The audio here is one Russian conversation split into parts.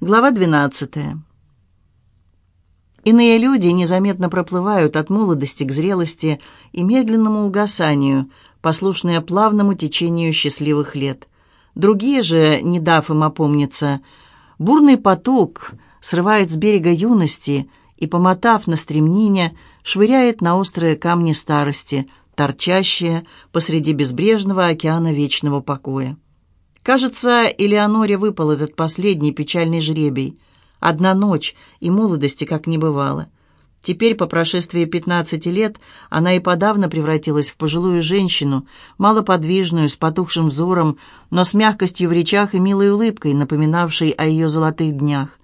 Глава 12. Иные люди незаметно проплывают от молодости к зрелости и медленному угасанию, послушные плавному течению счастливых лет. Другие же, не дав им опомниться, бурный поток срывает с берега юности и, помотав на стремнине, швыряет на острые камни старости, торчащие посреди безбрежного океана вечного покоя. Кажется, Элеоноре выпал этот последний печальный жребий. Одна ночь, и молодости как не бывало. Теперь, по прошествии пятнадцати лет, она и подавно превратилась в пожилую женщину, малоподвижную, с потухшим взором, но с мягкостью в речах и милой улыбкой, напоминавшей о ее золотых днях.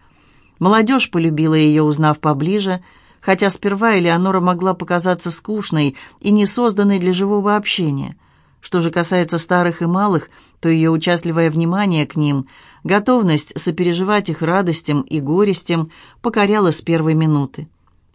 Молодежь полюбила ее, узнав поближе, хотя сперва Элеонора могла показаться скучной и не созданной для живого общения. Что же касается старых и малых, то ее участливое внимание к ним, готовность сопереживать их радостям и горестям покоряла с первой минуты.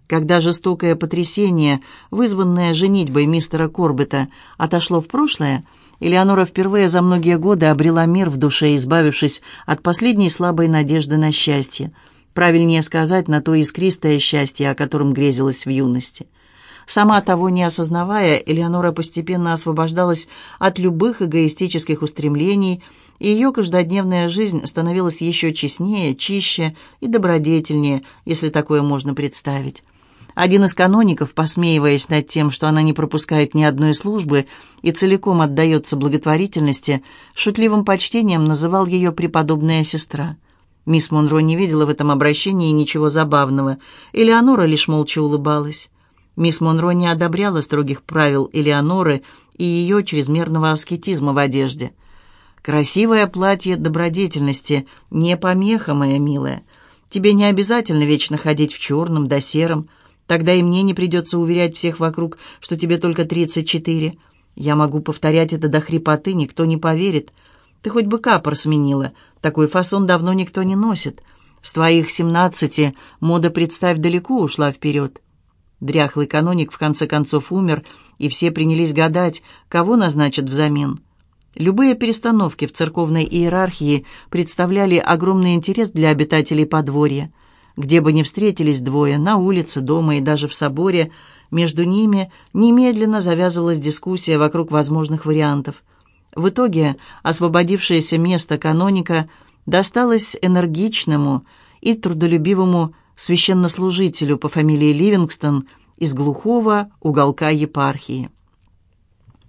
Когда жестокое потрясение, вызванное женитьбой мистера Корбета, отошло в прошлое, Элеонора впервые за многие годы обрела мир в душе, избавившись от последней слабой надежды на счастье. Правильнее сказать, на то искристое счастье, о котором грезилась в юности – Сама того не осознавая, Элеонора постепенно освобождалась от любых эгоистических устремлений, и ее каждодневная жизнь становилась еще честнее, чище и добродетельнее, если такое можно представить. Один из каноников, посмеиваясь над тем, что она не пропускает ни одной службы и целиком отдается благотворительности, шутливым почтением называл ее «преподобная сестра». Мисс Монро не видела в этом обращении ничего забавного. Элеонора лишь молча улыбалась. Мисс Монро не одобряла строгих правил Элеоноры и ее чрезмерного аскетизма в одежде. «Красивое платье добродетельности, не помеха, моя милая. Тебе не обязательно вечно ходить в черном да сером. Тогда и мне не придется уверять всех вокруг, что тебе только тридцать четыре. Я могу повторять это до хрипоты, никто не поверит. Ты хоть бы капор сменила, такой фасон давно никто не носит. С твоих семнадцати мода, представь, далеко ушла вперед». Дряхлый каноник в конце концов умер, и все принялись гадать, кого назначат взамен. Любые перестановки в церковной иерархии представляли огромный интерес для обитателей подворья. Где бы ни встретились двое, на улице, дома и даже в соборе, между ними немедленно завязывалась дискуссия вокруг возможных вариантов. В итоге освободившееся место каноника досталось энергичному и трудолюбивому священнослужителю по фамилии Ливингстон из глухого уголка епархии.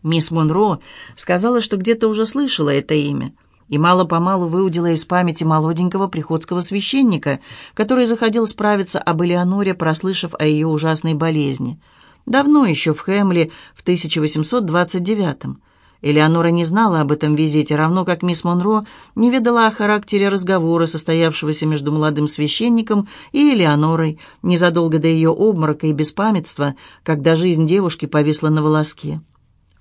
Мисс Монро сказала, что где-то уже слышала это имя, и мало-помалу выудила из памяти молоденького приходского священника, который заходил справиться об Элеоноре, прослышав о ее ужасной болезни. Давно еще в Хэмли в 1829 -м. Элеонора не знала об этом визите, равно как мисс Монро не ведала о характере разговора, состоявшегося между молодым священником и Элеонорой, незадолго до ее обморока и беспамятства, когда жизнь девушки повисла на волоске.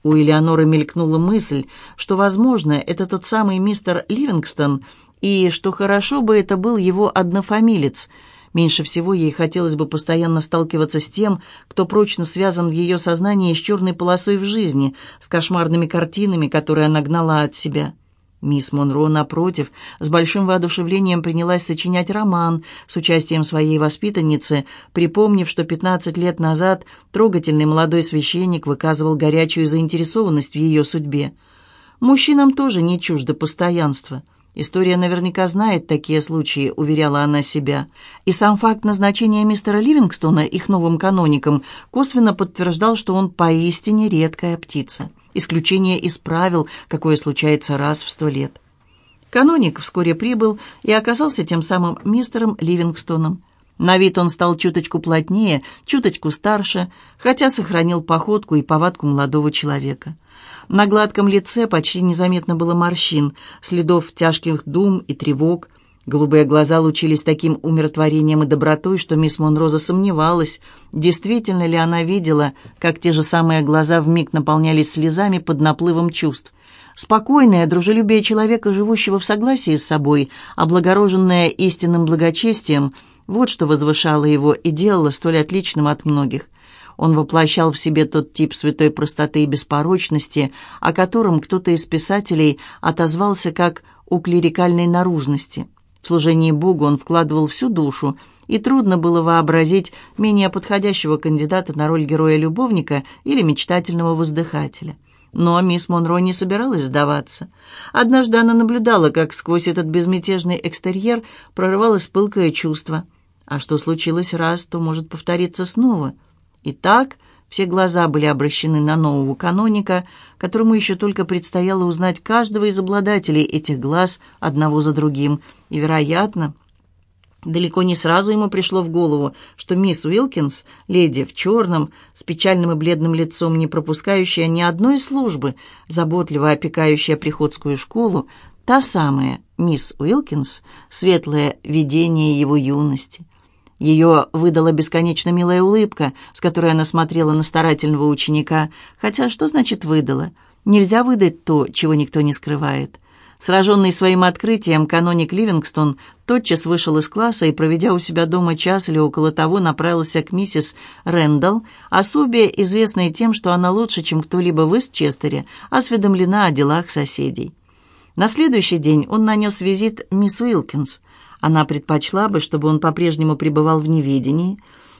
У Элеоноры мелькнула мысль, что, возможно, это тот самый мистер Ливингстон, и что хорошо бы это был его однофамилец – Меньше всего ей хотелось бы постоянно сталкиваться с тем, кто прочно связан в ее сознании с черной полосой в жизни, с кошмарными картинами, которые она гнала от себя. Мисс Монро, напротив, с большим воодушевлением принялась сочинять роман с участием своей воспитанницы, припомнив, что 15 лет назад трогательный молодой священник выказывал горячую заинтересованность в ее судьбе. Мужчинам тоже не чуждо постоянство – История наверняка знает такие случаи, уверяла она себя. И сам факт назначения мистера Ливингстона их новым каноником косвенно подтверждал, что он поистине редкая птица. Исключение из правил, какое случается раз в сто лет. Каноник вскоре прибыл и оказался тем самым мистером Ливингстоном. На вид он стал чуточку плотнее, чуточку старше, хотя сохранил походку и повадку молодого человека. На гладком лице почти незаметно было морщин, следов тяжких дум и тревог. Голубые глаза лучились таким умиротворением и добротой, что мисс Монроза сомневалась, действительно ли она видела, как те же самые глаза вмиг наполнялись слезами под наплывом чувств. Спокойное, дружелюбие человека, живущего в согласии с собой, облагороженное истинным благочестием, вот что возвышало его и делало столь отличным от многих – он воплощал в себе тот тип святой простоты и беспорочности, о котором кто-то из писателей отозвался как о клерикальной наружности. В служении Богу он вкладывал всю душу, и трудно было вообразить менее подходящего кандидата на роль героя-любовника или мечтательного воздыхателя. Но мисс Монро не собиралась сдаваться. Однажды она наблюдала, как сквозь этот безмятежный экстерьер прорывалось пылкое чувство. А что случилось раз, то может повториться снова. И так все глаза были обращены на нового каноника, которому еще только предстояло узнать каждого из обладателей этих глаз одного за другим. И, вероятно, далеко не сразу ему пришло в голову, что мисс Уилкинс, леди в черном, с печальным и бледным лицом, не пропускающая ни одной службы, заботливо опекающая приходскую школу, та самая мисс Уилкинс, светлое видение его юности. Ее выдала бесконечно милая улыбка, с которой она смотрела на старательного ученика. Хотя что значит «выдала»? Нельзя выдать то, чего никто не скрывает. Сраженный своим открытием, каноник Ливингстон тотчас вышел из класса и, проведя у себя дома час или около того, направился к миссис Рэндалл, особе, известной тем, что она лучше, чем кто-либо в Истчестере, осведомлена о делах соседей. На следующий день он нанес визит мисс Уилкинс. Она предпочла бы, чтобы он по-прежнему пребывал в неведении.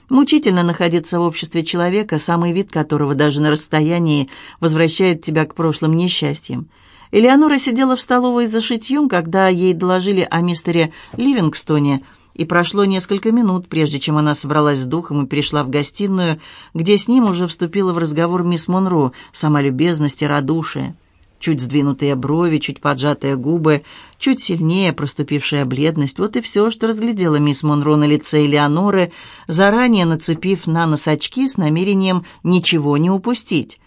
Мучительно находиться в обществе человека, самый вид которого даже на расстоянии возвращает тебя к прошлым несчастьям. Элеонора сидела в столовой за шитьем, когда ей доложили о мистере Ливингстоне, и прошло несколько минут, прежде чем она собралась с духом и перешла в гостиную, где с ним уже вступила в разговор мисс Монро, сама любезность и радушие чуть сдвинутые брови, чуть поджатые губы, чуть сильнее проступившая бледность. Вот и все, что разглядела мисс Монро на лице Элеоноры, заранее нацепив на нос очки с намерением ничего не упустить.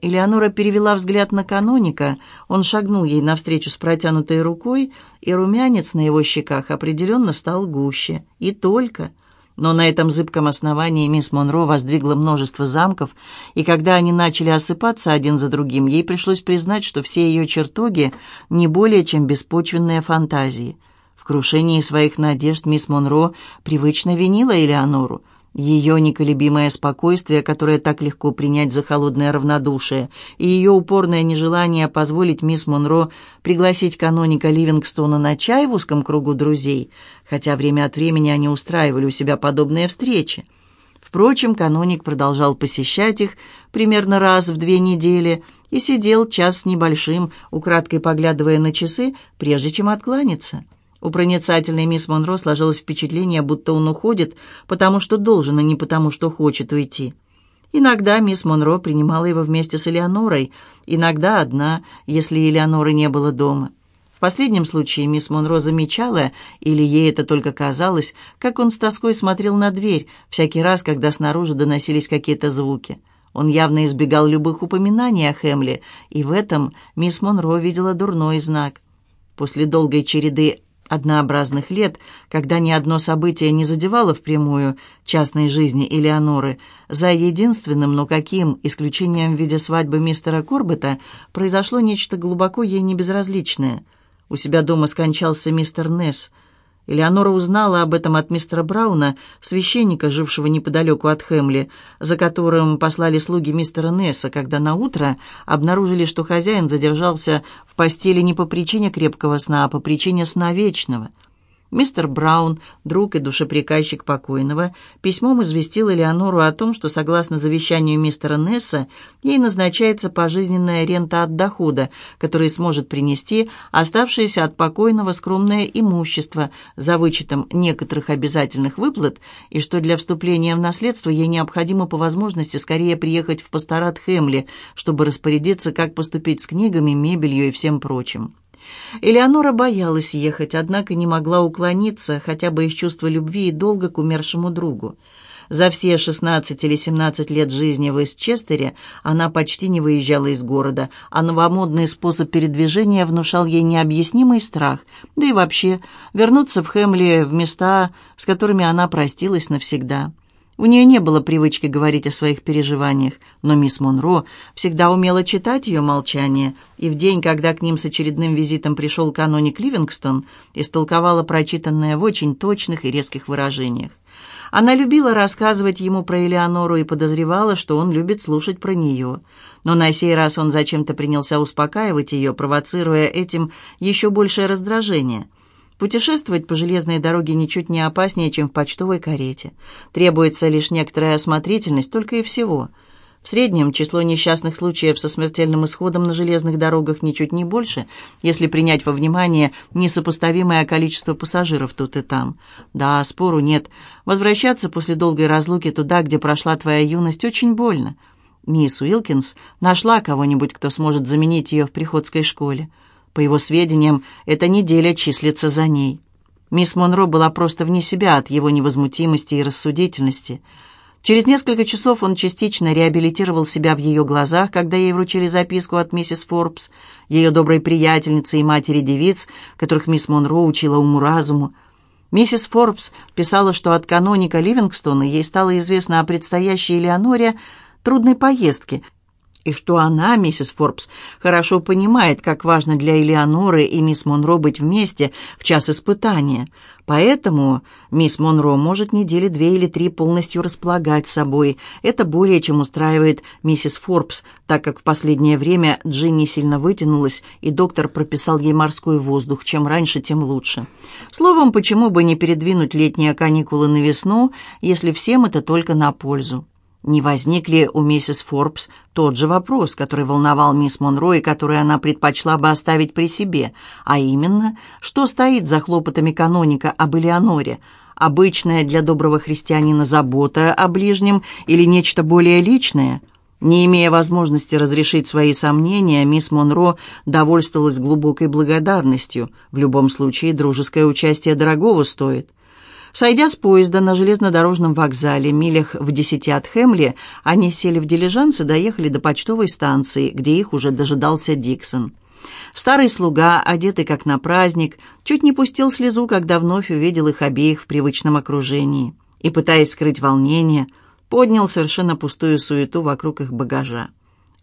Элеонора перевела взгляд на каноника, он шагнул ей навстречу с протянутой рукой, и румянец на его щеках определенно стал гуще. И только... Но на этом зыбком основании мисс Монро воздвигла множество замков, и когда они начали осыпаться один за другим, ей пришлось признать, что все ее чертоги не более чем беспочвенные фантазии. В крушении своих надежд мисс Монро привычно винила Элеонору – ее неколебимое спокойствие, которое так легко принять за холодное равнодушие, и ее упорное нежелание позволить мисс Монро пригласить каноника Ливингстона на чай в узком кругу друзей, хотя время от времени они устраивали у себя подобные встречи. Впрочем, каноник продолжал посещать их примерно раз в две недели и сидел час с небольшим, украдкой поглядывая на часы, прежде чем откланяться. У проницательной мисс Монро сложилось впечатление, будто он уходит, потому что должен, а не потому что хочет уйти. Иногда мисс Монро принимала его вместе с Элеонорой, иногда одна, если Элеоноры не было дома. В последнем случае мисс Монро замечала, или ей это только казалось, как он с тоской смотрел на дверь, всякий раз, когда снаружи доносились какие-то звуки. Он явно избегал любых упоминаний о Хемле, и в этом мисс Монро видела дурной знак. После долгой череды однообразных лет, когда ни одно событие не задевало впрямую частной жизни Элеоноры, за единственным, но каким, исключением в виде свадьбы мистера Корбета, произошло нечто глубоко ей небезразличное. У себя дома скончался мистер Несс – Элеонора узнала об этом от мистера Брауна, священника, жившего неподалеку от Хемли, за которым послали слуги мистера Несса, когда на утро обнаружили, что хозяин задержался в постели не по причине крепкого сна, а по причине сна вечного – Мистер Браун, друг и душеприказчик покойного, письмом известил Элеонору о том, что, согласно завещанию мистера Несса, ей назначается пожизненная рента от дохода, который сможет принести оставшееся от покойного скромное имущество за вычетом некоторых обязательных выплат, и что для вступления в наследство ей необходимо по возможности скорее приехать в пасторат Хемли, чтобы распорядиться, как поступить с книгами, мебелью и всем прочим. Элеонора боялась ехать, однако не могла уклониться хотя бы из чувства любви и долга к умершему другу. За все 16 или 17 лет жизни в Эстчестере она почти не выезжала из города, а новомодный способ передвижения внушал ей необъяснимый страх, да и вообще вернуться в Хемли в места, с которыми она простилась навсегда. У нее не было привычки говорить о своих переживаниях, но мисс Монро всегда умела читать ее молчание, и в день, когда к ним с очередным визитом пришел каноник Ливингстон, истолковала прочитанное в очень точных и резких выражениях. Она любила рассказывать ему про Элеонору и подозревала, что он любит слушать про нее. Но на сей раз он зачем-то принялся успокаивать ее, провоцируя этим еще большее раздражение – Путешествовать по железной дороге ничуть не опаснее, чем в почтовой карете. Требуется лишь некоторая осмотрительность, только и всего. В среднем число несчастных случаев со смертельным исходом на железных дорогах ничуть не больше, если принять во внимание несопоставимое количество пассажиров тут и там. Да, спору нет. Возвращаться после долгой разлуки туда, где прошла твоя юность, очень больно. Мисс Уилкинс нашла кого-нибудь, кто сможет заменить ее в приходской школе. По его сведениям, эта неделя числится за ней. Мисс Монро была просто вне себя от его невозмутимости и рассудительности. Через несколько часов он частично реабилитировал себя в ее глазах, когда ей вручили записку от миссис Форбс, ее доброй приятельницы и матери девиц, которых мисс Монро учила уму-разуму. Миссис Форбс писала, что от каноника Ливингстона ей стало известно о предстоящей Элеоноре трудной поездке – и что она, миссис Форбс, хорошо понимает, как важно для Элеоноры и мисс Монро быть вместе в час испытания. Поэтому мисс Монро может недели две или три полностью располагать собой. Это более чем устраивает миссис Форбс, так как в последнее время Джинни сильно вытянулась, и доктор прописал ей морской воздух. Чем раньше, тем лучше. Словом, почему бы не передвинуть летние каникулы на весну, если всем это только на пользу? Не возник ли у миссис Форбс тот же вопрос, который волновал мисс Монро и который она предпочла бы оставить при себе, а именно, что стоит за хлопотами каноника об Элеоноре, обычная для доброго христианина забота о ближнем или нечто более личное? Не имея возможности разрешить свои сомнения, мисс Монро довольствовалась глубокой благодарностью. В любом случае, дружеское участие дорогого стоит. Сойдя с поезда на железнодорожном вокзале, милях в десяти от Хемли, они сели в дилижанс и доехали до почтовой станции, где их уже дожидался Диксон. Старый слуга, одетый как на праздник, чуть не пустил слезу, когда вновь увидел их обеих в привычном окружении. И, пытаясь скрыть волнение, поднял совершенно пустую суету вокруг их багажа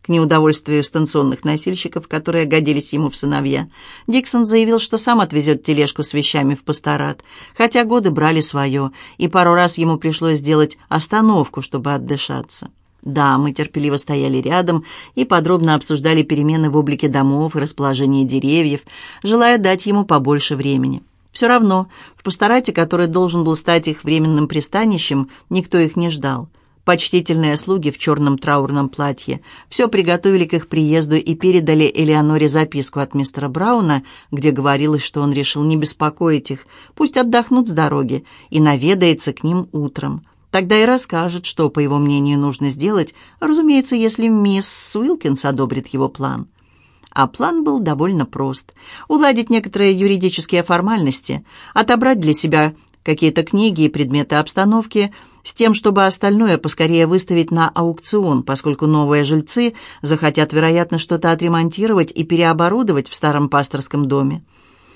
к неудовольствию станционных носильщиков, которые годились ему в сыновья. Диксон заявил, что сам отвезет тележку с вещами в пасторат, хотя годы брали свое, и пару раз ему пришлось сделать остановку, чтобы отдышаться. Да, мы терпеливо стояли рядом и подробно обсуждали перемены в облике домов и расположение деревьев, желая дать ему побольше времени. Все равно, в пасторате, который должен был стать их временным пристанищем, никто их не ждал. Почтительные слуги в черном траурном платье все приготовили к их приезду и передали Элеоноре записку от мистера Брауна, где говорилось, что он решил не беспокоить их, пусть отдохнут с дороги и наведается к ним утром. Тогда и расскажет, что, по его мнению, нужно сделать, разумеется, если мисс Уилкинс одобрит его план. А план был довольно прост. Уладить некоторые юридические формальности, отобрать для себя какие-то книги и предметы обстановки – с тем, чтобы остальное поскорее выставить на аукцион, поскольку новые жильцы захотят, вероятно, что-то отремонтировать и переоборудовать в старом пасторском доме.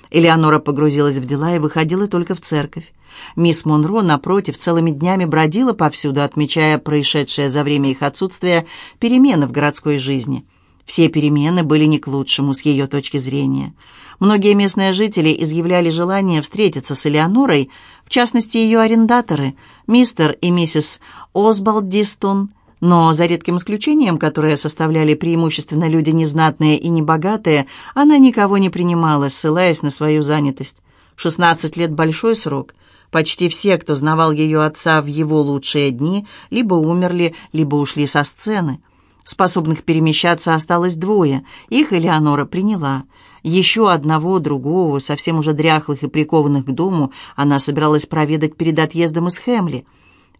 Элеонора погрузилась в дела и выходила только в церковь. Мисс Монро, напротив, целыми днями бродила повсюду, отмечая происшедшее за время их отсутствия перемены в городской жизни. Все перемены были не к лучшему с ее точки зрения. Многие местные жители изъявляли желание встретиться с Элеонорой, в частности, ее арендаторы, мистер и миссис Осбалдистон, но за редким исключением, которое составляли преимущественно люди незнатные и небогатые, она никого не принимала, ссылаясь на свою занятость. Шестнадцать лет – большой срок. Почти все, кто знавал ее отца в его лучшие дни, либо умерли, либо ушли со сцены. Способных перемещаться осталось двое. Их Элеонора приняла. Еще одного, другого, совсем уже дряхлых и прикованных к дому, она собиралась проведать перед отъездом из Хемли.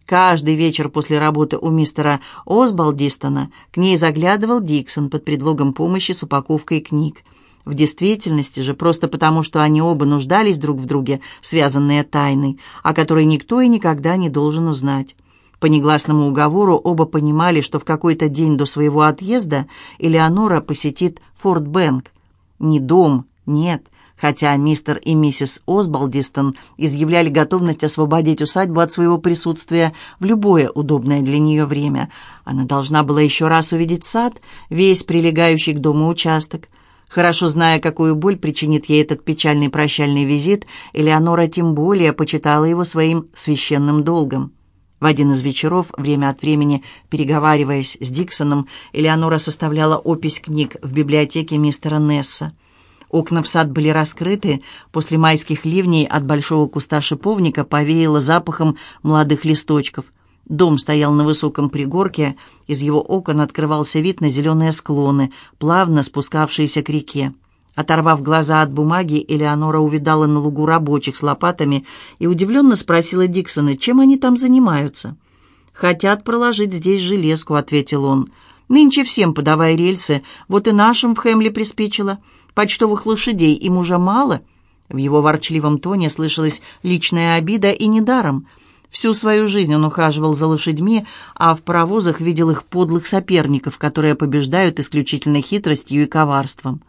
Каждый вечер после работы у мистера Осбалдистона к ней заглядывал Диксон под предлогом помощи с упаковкой книг. В действительности же, просто потому, что они оба нуждались друг в друге, связанные тайной, о которой никто и никогда не должен узнать. По негласному уговору оба понимали, что в какой-то день до своего отъезда Элеонора посетит Форт Бэнк, не дом, нет, хотя мистер и миссис Осбалдистон изъявляли готовность освободить усадьбу от своего присутствия в любое удобное для нее время. Она должна была еще раз увидеть сад, весь прилегающий к дому участок. Хорошо зная, какую боль причинит ей этот печальный прощальный визит, Элеонора тем более почитала его своим священным долгом. В один из вечеров, время от времени переговариваясь с Диксоном, Элеонора составляла опись книг в библиотеке мистера Несса. Окна в сад были раскрыты, после майских ливней от большого куста шиповника повеяло запахом молодых листочков. Дом стоял на высоком пригорке, из его окон открывался вид на зеленые склоны, плавно спускавшиеся к реке. Оторвав глаза от бумаги, Элеонора увидала на лугу рабочих с лопатами и удивленно спросила Диксона, чем они там занимаются. «Хотят проложить здесь железку», — ответил он. «Нынче всем подавай рельсы, вот и нашим в Хэмле приспичило. Почтовых лошадей им уже мало». В его ворчливом тоне слышалась личная обида и недаром. Всю свою жизнь он ухаживал за лошадьми, а в паровозах видел их подлых соперников, которые побеждают исключительно хитростью и коварством.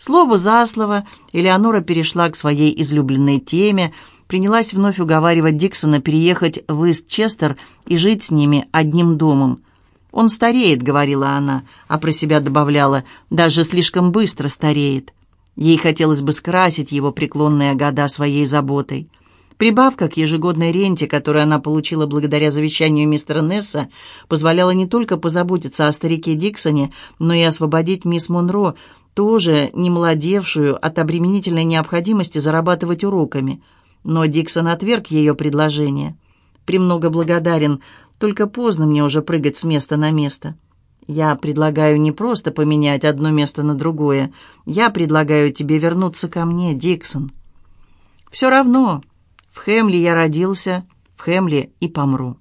Слово за слово Элеонора перешла к своей излюбленной теме, принялась вновь уговаривать Диксона переехать в Истчестер и жить с ними одним домом. «Он стареет», — говорила она, а про себя добавляла, «даже слишком быстро стареет». Ей хотелось бы скрасить его преклонные года своей заботой. Прибавка к ежегодной ренте, которую она получила благодаря завещанию мистера Несса, позволяла не только позаботиться о старике Диксоне, но и освободить мисс Монро, тоже не молодевшую от обременительной необходимости зарабатывать уроками. Но Диксон отверг ее предложение. «Премного благодарен, только поздно мне уже прыгать с места на место». Я предлагаю не просто поменять одно место на другое. Я предлагаю тебе вернуться ко мне, Диксон. Все равно, в Хемли я родился, в Хемли и помру».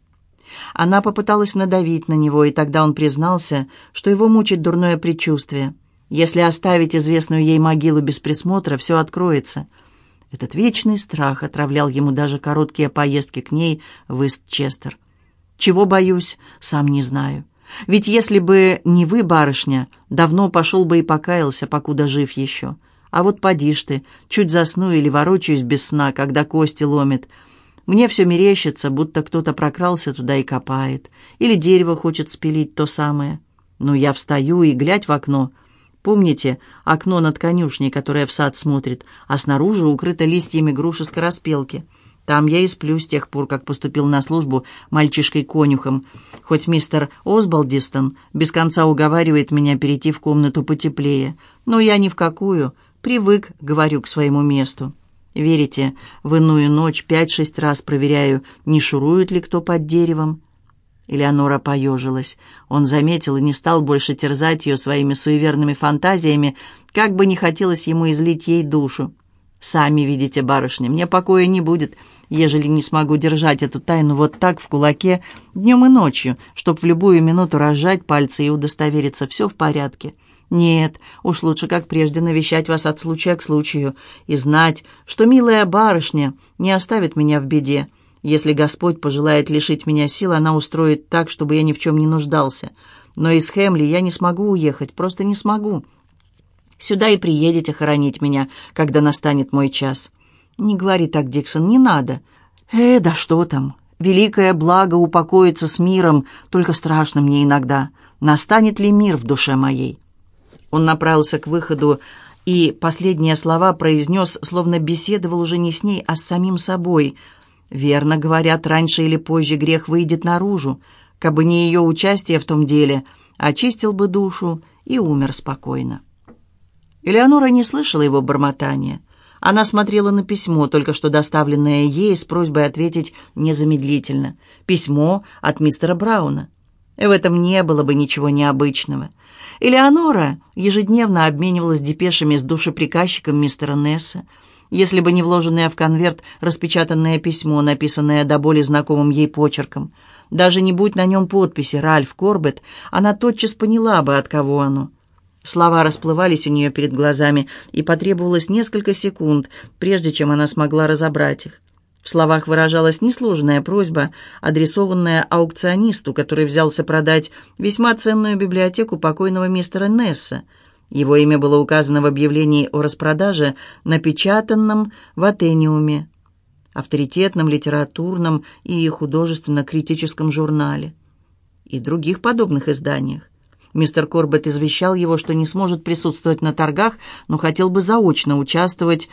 Она попыталась надавить на него, и тогда он признался, что его мучит дурное предчувствие. Если оставить известную ей могилу без присмотра, все откроется. Этот вечный страх отравлял ему даже короткие поездки к ней в Истчестер. Чего боюсь, сам не знаю. Ведь если бы не вы, барышня, давно пошел бы и покаялся, покуда жив еще. А вот поди ж ты, чуть засну или ворочаюсь без сна, когда кости ломит. Мне все мерещится, будто кто-то прокрался туда и копает. Или дерево хочет спилить то самое. Ну, я встаю и глядь в окно. Помните окно над конюшней, которое в сад смотрит, а снаружи укрыто листьями груши скороспелки? Там я и сплю с тех пор, как поступил на службу мальчишкой-конюхом. Хоть мистер Осбалдистон без конца уговаривает меня перейти в комнату потеплее. Но я ни в какую. Привык, говорю, к своему месту. Верите, в иную ночь пять-шесть раз проверяю, не шурует ли кто под деревом. Элеонора поежилась. Он заметил и не стал больше терзать ее своими суеверными фантазиями, как бы не хотелось ему излить ей душу. «Сами видите, барышня, мне покоя не будет, ежели не смогу держать эту тайну вот так в кулаке днем и ночью, чтоб в любую минуту разжать пальцы и удостовериться, все в порядке». Нет, уж лучше, как прежде, навещать вас от случая к случаю и знать, что милая барышня не оставит меня в беде. Если Господь пожелает лишить меня сил, она устроит так, чтобы я ни в чем не нуждался. Но из Хемли я не смогу уехать, просто не смогу. Сюда и приедете хоронить меня, когда настанет мой час. Не говори так, Диксон, не надо. Э, да что там. Великое благо упокоиться с миром, только страшно мне иногда. Настанет ли мир в душе моей?» Он направился к выходу и последние слова произнес, словно беседовал уже не с ней, а с самим собой. «Верно, говорят, раньше или позже грех выйдет наружу. Кабы не ее участие в том деле, очистил бы душу и умер спокойно». Элеонора не слышала его бормотания. Она смотрела на письмо, только что доставленное ей, с просьбой ответить незамедлительно. Письмо от мистера Брауна. В этом не было бы ничего необычного. Элеонора ежедневно обменивалась депешами с душеприказчиком мистера Несса. Если бы не вложенное в конверт распечатанное письмо, написанное до боли знакомым ей почерком, даже не будь на нем подписи «Ральф Корбет», она тотчас поняла бы, от кого оно. Слова расплывались у нее перед глазами, и потребовалось несколько секунд, прежде чем она смогла разобрать их. В словах выражалась несложная просьба, адресованная аукционисту, который взялся продать весьма ценную библиотеку покойного мистера Несса. Его имя было указано в объявлении о распродаже, напечатанном в Атениуме, авторитетном литературном и художественно-критическом журнале и других подобных изданиях. Мистер Корбет извещал его, что не сможет присутствовать на торгах, но хотел бы заочно участвовать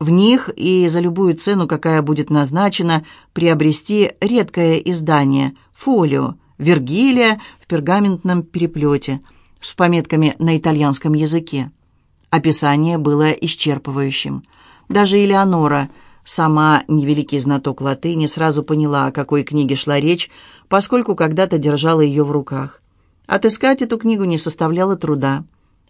в них и за любую цену, какая будет назначена, приобрести редкое издание «Фолио» Вергилия в пергаментном переплете с пометками на итальянском языке. Описание было исчерпывающим. Даже Элеонора, сама невеликий знаток латыни, сразу поняла, о какой книге шла речь, поскольку когда-то держала ее в руках. Отыскать эту книгу не составляло труда.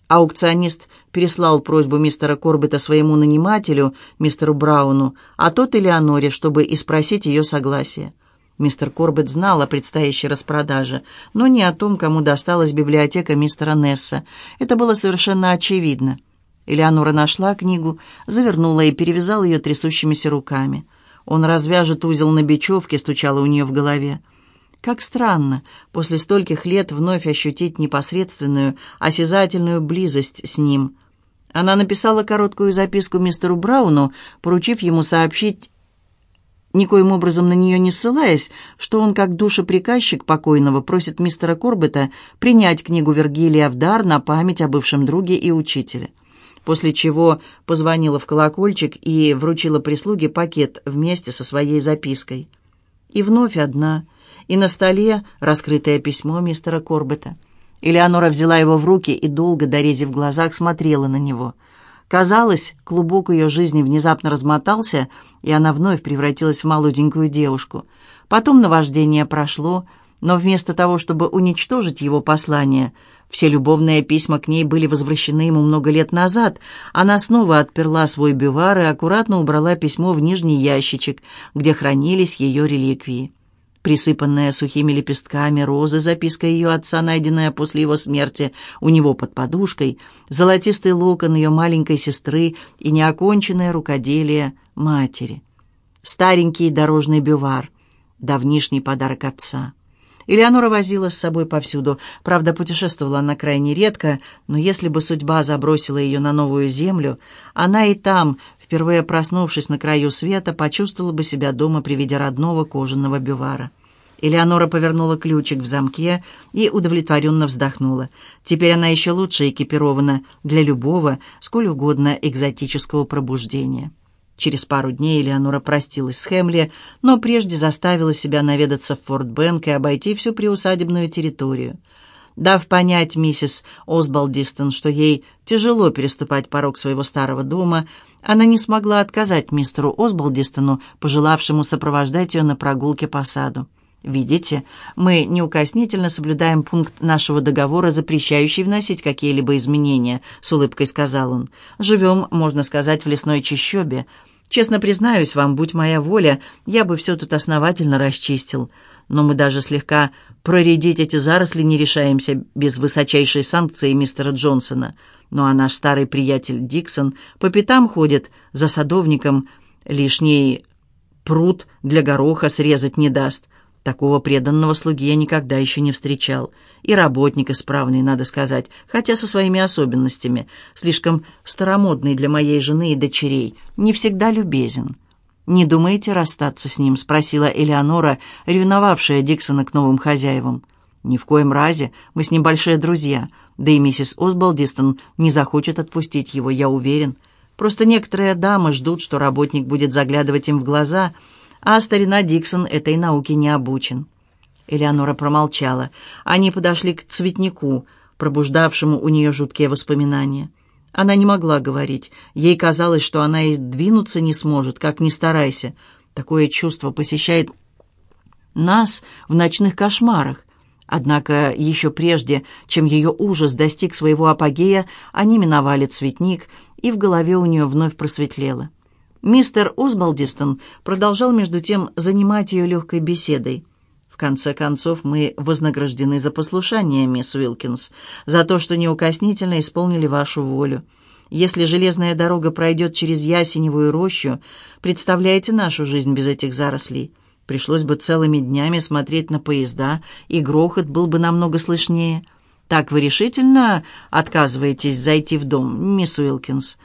Аукционист переслал просьбу мистера Корбета своему нанимателю, мистеру Брауну, а тот Элеоноре, чтобы испросить ее согласие. Мистер Корбет знал о предстоящей распродаже, но не о том, кому досталась библиотека мистера Несса. Это было совершенно очевидно. Элеонора нашла книгу, завернула и перевязала ее трясущимися руками. «Он развяжет узел на бечевке», — стучало у нее в голове. Как странно, после стольких лет вновь ощутить непосредственную, осязательную близость с ним. Она написала короткую записку мистеру Брауну, поручив ему сообщить, никоим образом на нее не ссылаясь, что он, как душеприказчик покойного, просит мистера Корбета принять книгу Вергилия в дар на память о бывшем друге и учителе. После чего позвонила в колокольчик и вручила прислуге пакет вместе со своей запиской. И вновь одна — и на столе раскрытое письмо мистера Корбета. Элеонора взяла его в руки и долго, дорезив глазах, смотрела на него. Казалось, клубок ее жизни внезапно размотался, и она вновь превратилась в молоденькую девушку. Потом наваждение прошло, но вместо того, чтобы уничтожить его послание, все любовные письма к ней были возвращены ему много лет назад, она снова отперла свой бювар и аккуратно убрала письмо в нижний ящичек, где хранились ее реликвии. Присыпанная сухими лепестками розы, записка ее отца, найденная после его смерти у него под подушкой, золотистый локон ее маленькой сестры и неоконченное рукоделие матери. Старенький дорожный бювар, давнишний подарок отца. Элеонора возила с собой повсюду. Правда, путешествовала она крайне редко, но если бы судьба забросила ее на новую землю, она и там, впервые проснувшись на краю света, почувствовала бы себя дома при виде родного кожаного бювара. Элеонора повернула ключик в замке и удовлетворенно вздохнула. Теперь она еще лучше экипирована для любого, сколь угодно экзотического пробуждения. Через пару дней Элеонора простилась с Хемли, но прежде заставила себя наведаться в Форт Бэнк и обойти всю приусадебную территорию. Дав понять миссис Осбалдистон, что ей тяжело переступать порог своего старого дома, она не смогла отказать мистеру Осбалдистону, пожелавшему сопровождать ее на прогулке по саду. «Видите, мы неукоснительно соблюдаем пункт нашего договора, запрещающий вносить какие-либо изменения», — с улыбкой сказал он. «Живем, можно сказать, в лесной чащобе. Честно признаюсь вам, будь моя воля, я бы все тут основательно расчистил. Но мы даже слегка проредить эти заросли не решаемся без высочайшей санкции мистера Джонсона. Ну а наш старый приятель Диксон по пятам ходит за садовником, лишний пруд для гороха срезать не даст». Такого преданного слуги я никогда еще не встречал. И работник исправный, надо сказать, хотя со своими особенностями, слишком старомодный для моей жены и дочерей, не всегда любезен. «Не думаете расстаться с ним?» — спросила Элеонора, ревновавшая Диксона к новым хозяевам. «Ни в коем разе. Мы с ним большие друзья. Да и миссис Осбалдистон не захочет отпустить его, я уверен. Просто некоторые дамы ждут, что работник будет заглядывать им в глаза — а старина Диксон этой науке не обучен. Элеонора промолчала. Они подошли к цветнику, пробуждавшему у нее жуткие воспоминания. Она не могла говорить. Ей казалось, что она и двинуться не сможет, как ни старайся. Такое чувство посещает нас в ночных кошмарах. Однако еще прежде, чем ее ужас достиг своего апогея, они миновали цветник, и в голове у нее вновь просветлело. Мистер Осбалдистон продолжал между тем занимать ее легкой беседой. «В конце концов, мы вознаграждены за послушание, мисс Уилкинс, за то, что неукоснительно исполнили вашу волю. Если железная дорога пройдет через Ясеневую рощу, представляете нашу жизнь без этих зарослей. Пришлось бы целыми днями смотреть на поезда, и грохот был бы намного слышнее. Так вы решительно отказываетесь зайти в дом, мисс Уилкинс?»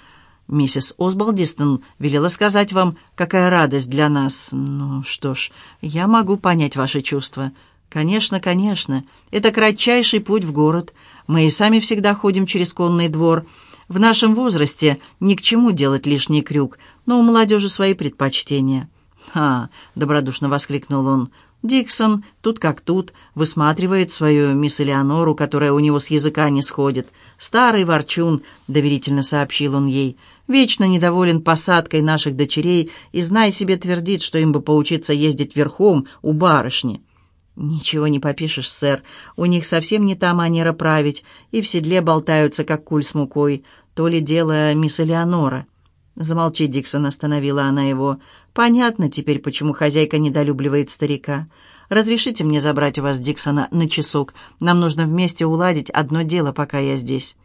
Миссис Осбалдистон велела сказать вам, какая радость для нас. Ну что ж, я могу понять ваши чувства. Конечно, конечно, это кратчайший путь в город. Мы и сами всегда ходим через конный двор. В нашем возрасте ни к чему делать лишний крюк, но у молодежи свои предпочтения. «Ха!» — добродушно воскликнул он. Диксон, тут как тут, высматривает свою мисс Элеонору, которая у него с языка не сходит. «Старый ворчун», — доверительно сообщил он ей, — «вечно недоволен посадкой наших дочерей и, знай себе, твердит, что им бы поучиться ездить верхом у барышни». «Ничего не попишешь, сэр. У них совсем не та манера править, и в седле болтаются, как куль с мукой. То ли дело мисс Элеонора». «Замолчи, Диксон», — остановила она его. «Понятно теперь, почему хозяйка недолюбливает старика. Разрешите мне забрать у вас Диксона на часок. Нам нужно вместе уладить одно дело, пока я здесь».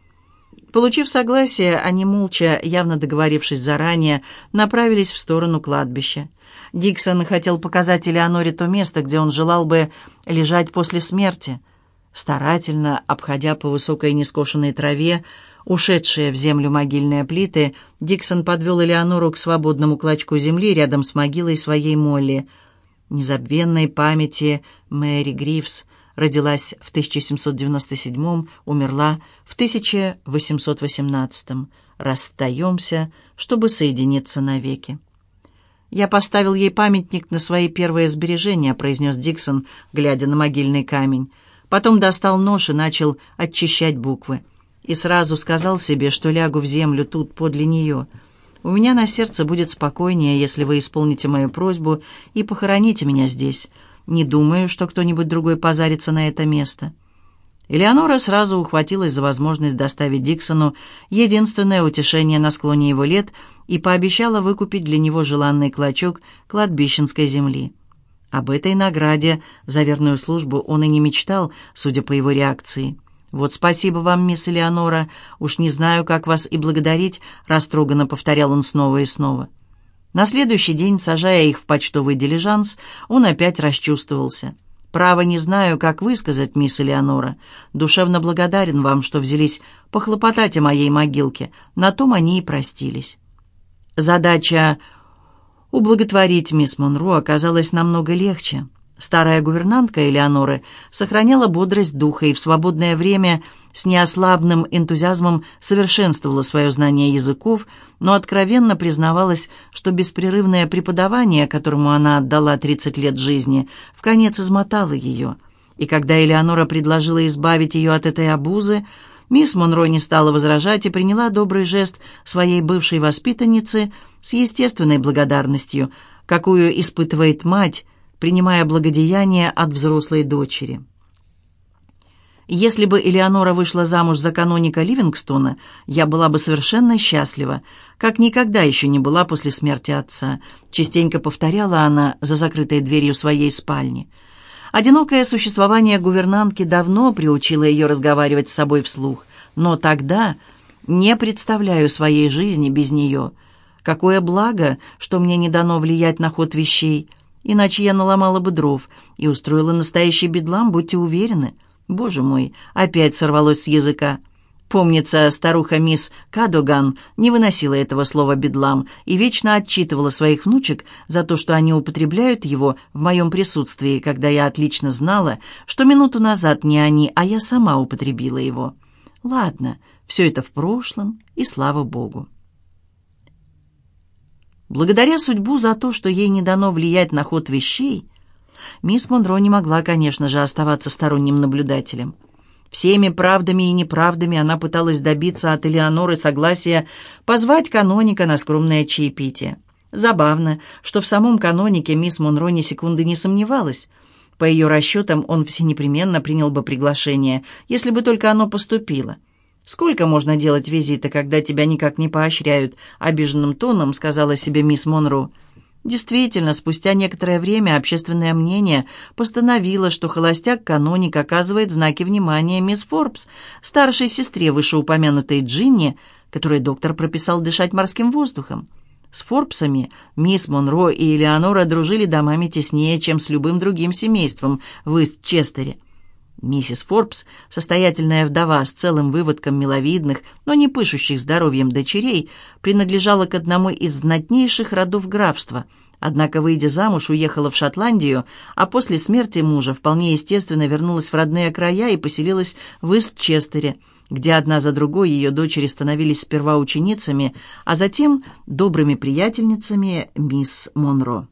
Получив согласие, они молча, явно договорившись заранее, направились в сторону кладбища. Диксон хотел показать Элеоноре то место, где он желал бы лежать после смерти. Старательно, обходя по высокой нескошенной траве, ушедшие в землю могильные плиты, Диксон подвел Элеонору к свободному клочку земли рядом с могилой своей Молли. Незабвенной памяти Мэри Грифс родилась в 1797 умерла в 1818 Расстаемся, чтобы соединиться навеки. «Я поставил ей памятник на свои первые сбережения», — произнес Диксон, глядя на могильный камень. Потом достал нож и начал очищать буквы и сразу сказал себе, что лягу в землю тут, подле нее. У меня на сердце будет спокойнее, если вы исполните мою просьбу и похороните меня здесь. Не думаю, что кто-нибудь другой позарится на это место». Элеонора сразу ухватилась за возможность доставить Диксону единственное утешение на склоне его лет и пообещала выкупить для него желанный клочок кладбищенской земли. Об этой награде за верную службу он и не мечтал, судя по его реакции. «Вот спасибо вам, мисс Элеонора. Уж не знаю, как вас и благодарить», — растроганно повторял он снова и снова. На следующий день, сажая их в почтовый дилижанс, он опять расчувствовался. «Право не знаю, как высказать, мисс Элеонора. Душевно благодарен вам, что взялись похлопотать о моей могилке. На том они и простились». Задача ублаготворить мисс Монро оказалась намного легче. Старая гувернантка Элеоноры сохраняла бодрость духа и в свободное время с неослабным энтузиазмом совершенствовала свое знание языков, но откровенно признавалась, что беспрерывное преподавание, которому она отдала 30 лет жизни, в конец измотало ее. И когда Элеонора предложила избавить ее от этой обузы, мисс Монро не стала возражать и приняла добрый жест своей бывшей воспитанницы с естественной благодарностью, какую испытывает мать, принимая благодеяние от взрослой дочери. Если бы Элеонора вышла замуж за каноника Ливингстона, я была бы совершенно счастлива, как никогда еще не была после смерти отца. Частенько повторяла она за закрытой дверью своей спальни. Одинокое существование гувернантки давно приучило ее разговаривать с собой вслух, но тогда не представляю своей жизни без нее. Какое благо, что мне не дано влиять на ход вещей, Иначе я наломала бы дров и устроила настоящий бедлам, будьте уверены. Боже мой, опять сорвалось с языка. Помнится, старуха мисс Кадоган не выносила этого слова «бедлам» и вечно отчитывала своих внучек за то, что они употребляют его в моем присутствии, когда я отлично знала, что минуту назад не они, а я сама употребила его. Ладно, все это в прошлом, и слава Богу. Благодаря судьбу за то, что ей не дано влиять на ход вещей, мисс Монро не могла, конечно же, оставаться сторонним наблюдателем. Всеми правдами и неправдами она пыталась добиться от Элеоноры согласия позвать каноника на скромное чаепитие. Забавно, что в самом канонике мисс Монро ни секунды не сомневалась. По ее расчетам, он все непременно принял бы приглашение, если бы только оно поступило – «Сколько можно делать визиты, когда тебя никак не поощряют?» — обиженным тоном сказала себе мисс Монро. Действительно, спустя некоторое время общественное мнение постановило, что холостяк-каноник оказывает знаки внимания мисс Форбс, старшей сестре вышеупомянутой Джинни, которой доктор прописал дышать морским воздухом. С Форбсами мисс Монро и Элеонора дружили домами теснее, чем с любым другим семейством в Ист-Честере. Миссис Форбс, состоятельная вдова с целым выводком миловидных, но не пышущих здоровьем дочерей, принадлежала к одному из знатнейших родов графства, однако, выйдя замуж, уехала в Шотландию, а после смерти мужа вполне естественно вернулась в родные края и поселилась в Ист-Честере, где одна за другой ее дочери становились сперва ученицами, а затем добрыми приятельницами мисс Монро.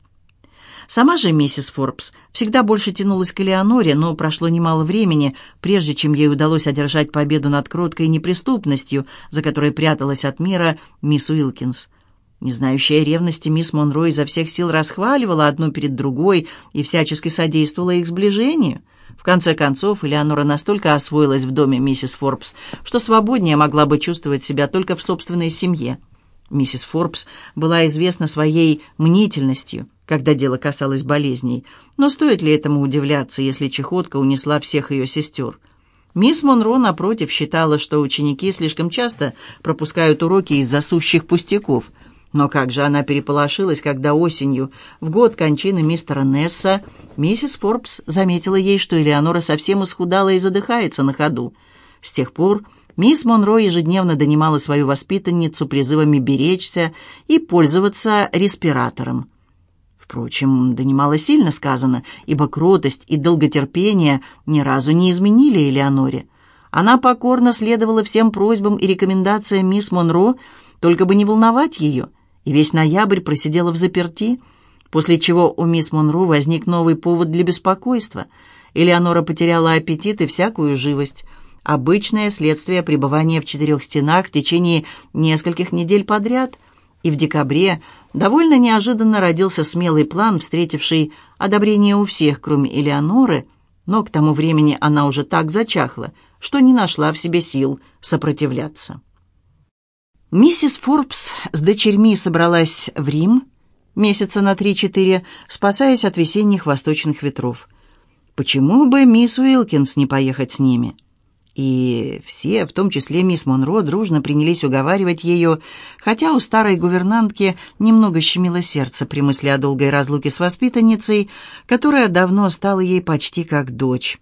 Сама же миссис Форбс всегда больше тянулась к Элеоноре, но прошло немало времени, прежде чем ей удалось одержать победу над кроткой неприступностью, за которой пряталась от мира мисс Уилкинс. Не знающая ревности, мисс Монро изо всех сил расхваливала одну перед другой и всячески содействовала их сближению. В конце концов, Элеонора настолько освоилась в доме миссис Форбс, что свободнее могла бы чувствовать себя только в собственной семье. Миссис Форбс была известна своей мнительностью, когда дело касалось болезней, но стоит ли этому удивляться, если чехотка унесла всех ее сестер? Мисс Монро, напротив, считала, что ученики слишком часто пропускают уроки из-за сущих пустяков – но как же она переполошилась, когда осенью, в год кончины мистера Несса, миссис Форбс заметила ей, что Элеонора совсем исхудала и задыхается на ходу. С тех пор мисс Монро ежедневно донимала свою воспитанницу призывами беречься и пользоваться респиратором. Впрочем, донимала сильно сказано, ибо кротость и долготерпение ни разу не изменили Элеоноре. Она покорно следовала всем просьбам и рекомендациям мисс Монро, только бы не волновать ее – и весь ноябрь просидела в заперти, после чего у мисс Монро возник новый повод для беспокойства. Элеонора потеряла аппетит и всякую живость. Обычное следствие пребывания в четырех стенах в течение нескольких недель подряд. И в декабре довольно неожиданно родился смелый план, встретивший одобрение у всех, кроме Элеоноры, но к тому времени она уже так зачахла, что не нашла в себе сил сопротивляться. Миссис Форбс с дочерьми собралась в Рим месяца на три-четыре, спасаясь от весенних восточных ветров. Почему бы мисс Уилкинс не поехать с ними? И все, в том числе мисс Монро, дружно принялись уговаривать ее, хотя у старой гувернантки немного щемило сердце при мысли о долгой разлуке с воспитанницей, которая давно стала ей почти как дочь.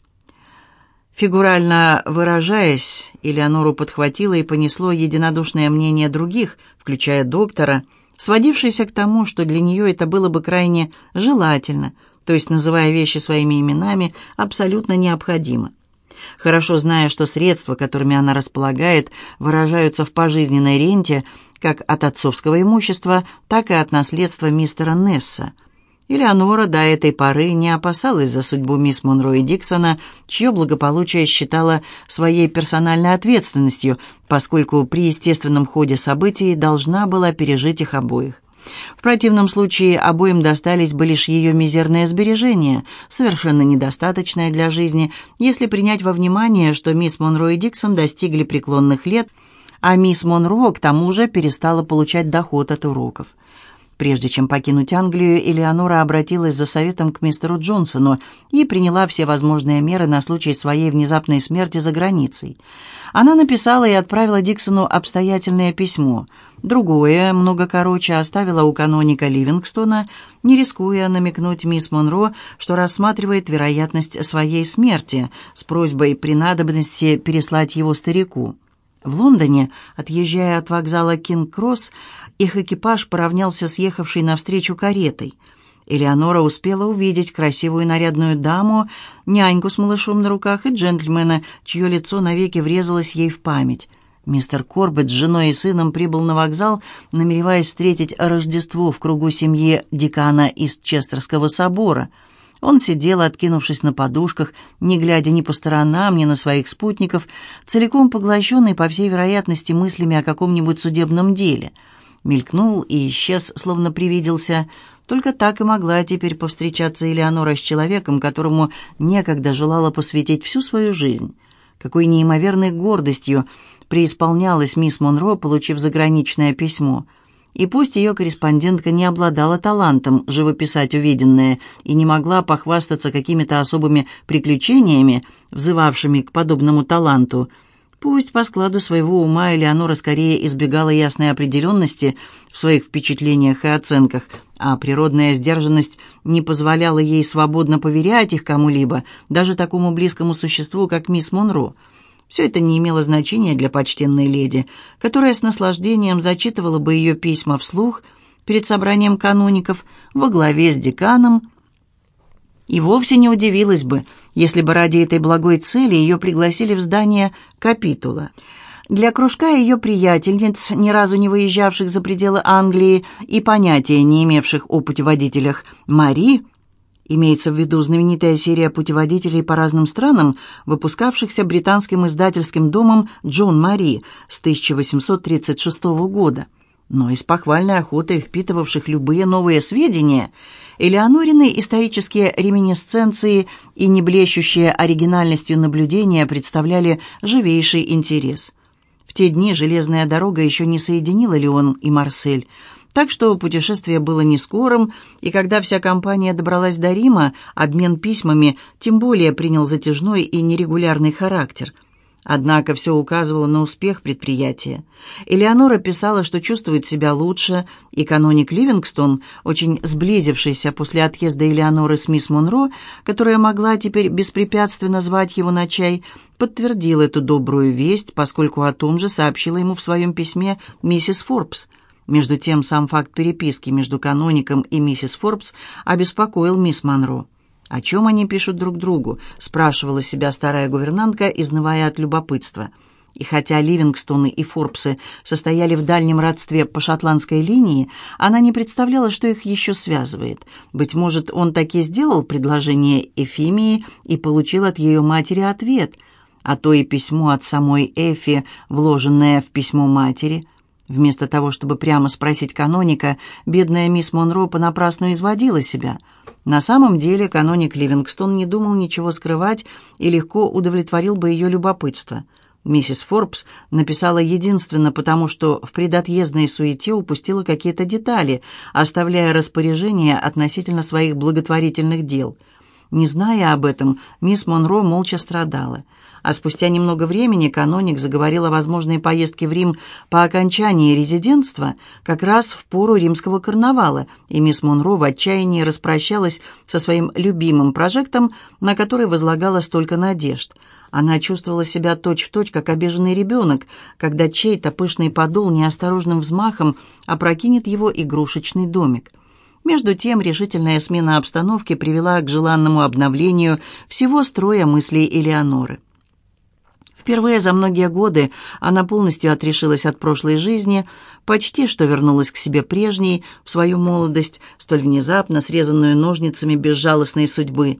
Фигурально выражаясь, Элеонору подхватило и понесло единодушное мнение других, включая доктора, сводившееся к тому, что для нее это было бы крайне желательно, то есть, называя вещи своими именами, абсолютно необходимо. Хорошо зная, что средства, которыми она располагает, выражаются в пожизненной ренте как от отцовского имущества, так и от наследства мистера Несса – Элеонора до этой поры не опасалась за судьбу мисс Монро и Диксона, чье благополучие считала своей персональной ответственностью, поскольку при естественном ходе событий должна была пережить их обоих. В противном случае обоим достались бы лишь ее мизерные сбережения, совершенно недостаточные для жизни, если принять во внимание, что мисс Монро и Диксон достигли преклонных лет, а мисс Монро к тому же перестала получать доход от уроков. Прежде чем покинуть Англию, Элеонора обратилась за советом к мистеру Джонсону и приняла все возможные меры на случай своей внезапной смерти за границей. Она написала и отправила Диксону обстоятельное письмо. Другое, много короче, оставила у каноника Ливингстона, не рискуя намекнуть мисс Монро, что рассматривает вероятность своей смерти с просьбой при надобности переслать его старику. В Лондоне, отъезжая от вокзала Кингс-Кросс, их экипаж поравнялся с ехавшей навстречу каретой. Элеонора успела увидеть красивую нарядную даму, няньку с малышом на руках и джентльмена, чье лицо навеки врезалось ей в память. Мистер Корбет с женой и сыном прибыл на вокзал, намереваясь встретить Рождество в кругу семьи декана из Честерского собора — он сидел, откинувшись на подушках, не глядя ни по сторонам, ни на своих спутников, целиком поглощенный, по всей вероятности, мыслями о каком-нибудь судебном деле. Мелькнул и исчез, словно привиделся. Только так и могла теперь повстречаться Элеонора с человеком, которому некогда желала посвятить всю свою жизнь. Какой неимоверной гордостью преисполнялась мисс Монро, получив заграничное письмо — и пусть ее корреспондентка не обладала талантом живописать увиденное и не могла похвастаться какими-то особыми приключениями, взывавшими к подобному таланту, пусть по складу своего ума Элеонора скорее избегала ясной определенности в своих впечатлениях и оценках, а природная сдержанность не позволяла ей свободно поверять их кому-либо, даже такому близкому существу, как мисс Монро – все это не имело значения для почтенной леди, которая с наслаждением зачитывала бы ее письма вслух перед собранием каноников во главе с деканом, и вовсе не удивилась бы, если бы ради этой благой цели ее пригласили в здание капитула. Для кружка ее приятельниц, ни разу не выезжавших за пределы Англии и понятия не имевших о путеводителях Мари, Имеется в виду знаменитая серия путеводителей по разным странам, выпускавшихся британским издательским домом «Джон Мари» с 1836 года. Но из похвальной охоты, впитывавших любые новые сведения, Элеонорины исторические реминесценции и неблещущие оригинальностью наблюдения представляли живейший интерес. В те дни железная дорога еще не соединила Леон и Марсель, так что путешествие было не скорым, и когда вся компания добралась до Рима, обмен письмами тем более принял затяжной и нерегулярный характер. Однако все указывало на успех предприятия. Элеонора писала, что чувствует себя лучше, и каноник Ливингстон, очень сблизившийся после отъезда Элеоноры с мисс Монро, которая могла теперь беспрепятственно звать его на чай, подтвердил эту добрую весть, поскольку о том же сообщила ему в своем письме миссис Форбс – между тем, сам факт переписки между каноником и миссис Форбс обеспокоил мисс Монро. «О чем они пишут друг другу?» – спрашивала себя старая гувернантка, изнывая от любопытства. И хотя Ливингстоны и Форбсы состояли в дальнем родстве по шотландской линии, она не представляла, что их еще связывает. Быть может, он таки сделал предложение Эфимии и получил от ее матери ответ, а то и письмо от самой Эфи, вложенное в письмо матери – Вместо того, чтобы прямо спросить каноника, бедная мисс Монро понапрасну изводила себя. На самом деле каноник Ливингстон не думал ничего скрывать и легко удовлетворил бы ее любопытство. Миссис Форбс написала единственно потому, что в предотъездной суете упустила какие-то детали, оставляя распоряжения относительно своих благотворительных дел. Не зная об этом, мисс Монро молча страдала а спустя немного времени каноник заговорил о возможной поездке в Рим по окончании резидентства, как раз в пору римского карнавала, и мисс Монро в отчаянии распрощалась со своим любимым прожектом, на который возлагала столько надежд. Она чувствовала себя точь-в-точь, точь, как обиженный ребенок, когда чей-то пышный подол неосторожным взмахом опрокинет его игрушечный домик. Между тем решительная смена обстановки привела к желанному обновлению всего строя мыслей Элеоноры. Впервые за многие годы она полностью отрешилась от прошлой жизни, почти что вернулась к себе прежней, в свою молодость, столь внезапно срезанную ножницами безжалостной судьбы.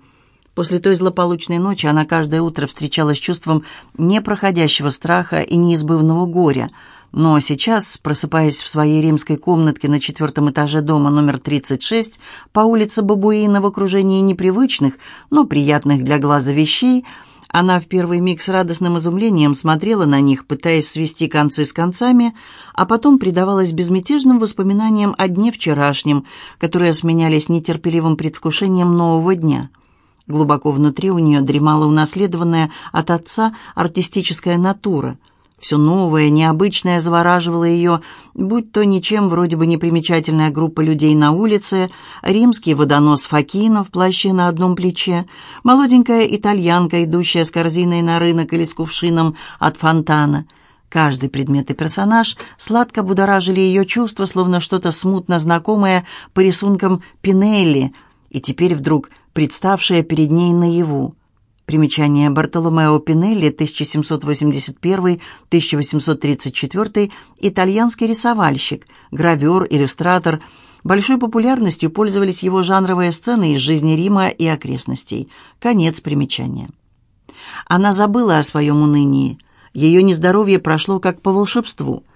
После той злополучной ночи она каждое утро встречалась с чувством непроходящего страха и неизбывного горя. Но сейчас, просыпаясь в своей римской комнатке на четвертом этаже дома номер 36, по улице Бабуина в окружении непривычных, но приятных для глаза вещей, она в первый миг с радостным изумлением смотрела на них, пытаясь свести концы с концами, а потом предавалась безмятежным воспоминаниям о дне вчерашнем, которые сменялись нетерпеливым предвкушением нового дня. Глубоко внутри у нее дремала унаследованная от отца артистическая натура – все новое, необычное завораживало ее, будь то ничем вроде бы непримечательная группа людей на улице, римский водонос Факино в плаще на одном плече, молоденькая итальянка, идущая с корзиной на рынок или с кувшином от фонтана. Каждый предмет и персонаж сладко будоражили ее чувства, словно что-то смутно знакомое по рисункам Пинелли, и теперь вдруг представшее перед ней наяву. Примечание Бартоломео Пинелли, 1781-1834, итальянский рисовальщик, гравер, иллюстратор. Большой популярностью пользовались его жанровые сцены из жизни Рима и окрестностей. Конец примечания. Она забыла о своем унынии. Ее нездоровье прошло как по волшебству –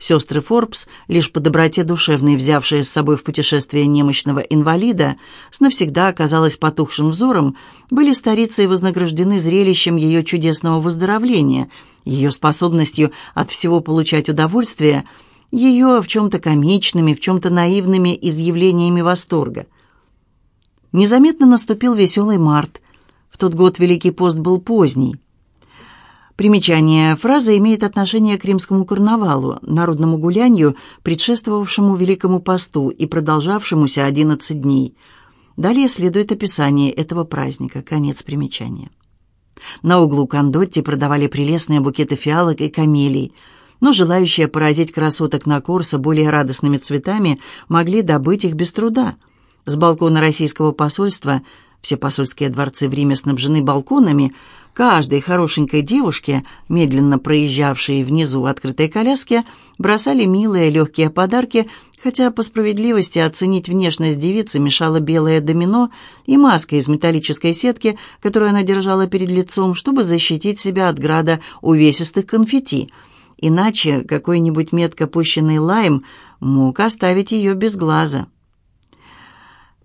Сестры Форбс, лишь по доброте душевной взявшие с собой в путешествие немощного инвалида, с навсегда оказалось потухшим взором, были старицей вознаграждены зрелищем ее чудесного выздоровления, ее способностью от всего получать удовольствие, ее в чем-то комичными, в чем-то наивными изъявлениями восторга. Незаметно наступил веселый март. В тот год Великий пост был поздний. Примечание. Фраза имеет отношение к римскому карнавалу, народному гулянию, предшествовавшему Великому посту и продолжавшемуся 11 дней. Далее следует описание этого праздника. Конец примечания. На углу Кондотти продавали прелестные букеты фиалок и камелий, но желающие поразить красоток на Корсо более радостными цветами могли добыть их без труда. С балкона российского посольства Все посольские дворцы в Риме снабжены балконами. Каждой хорошенькой девушке, медленно проезжавшей внизу открытой коляски, бросали милые легкие подарки, хотя по справедливости оценить внешность девицы мешало белое домино и маска из металлической сетки, которую она держала перед лицом, чтобы защитить себя от града увесистых конфетти. Иначе какой-нибудь метко пущенный лайм мог оставить ее без глаза.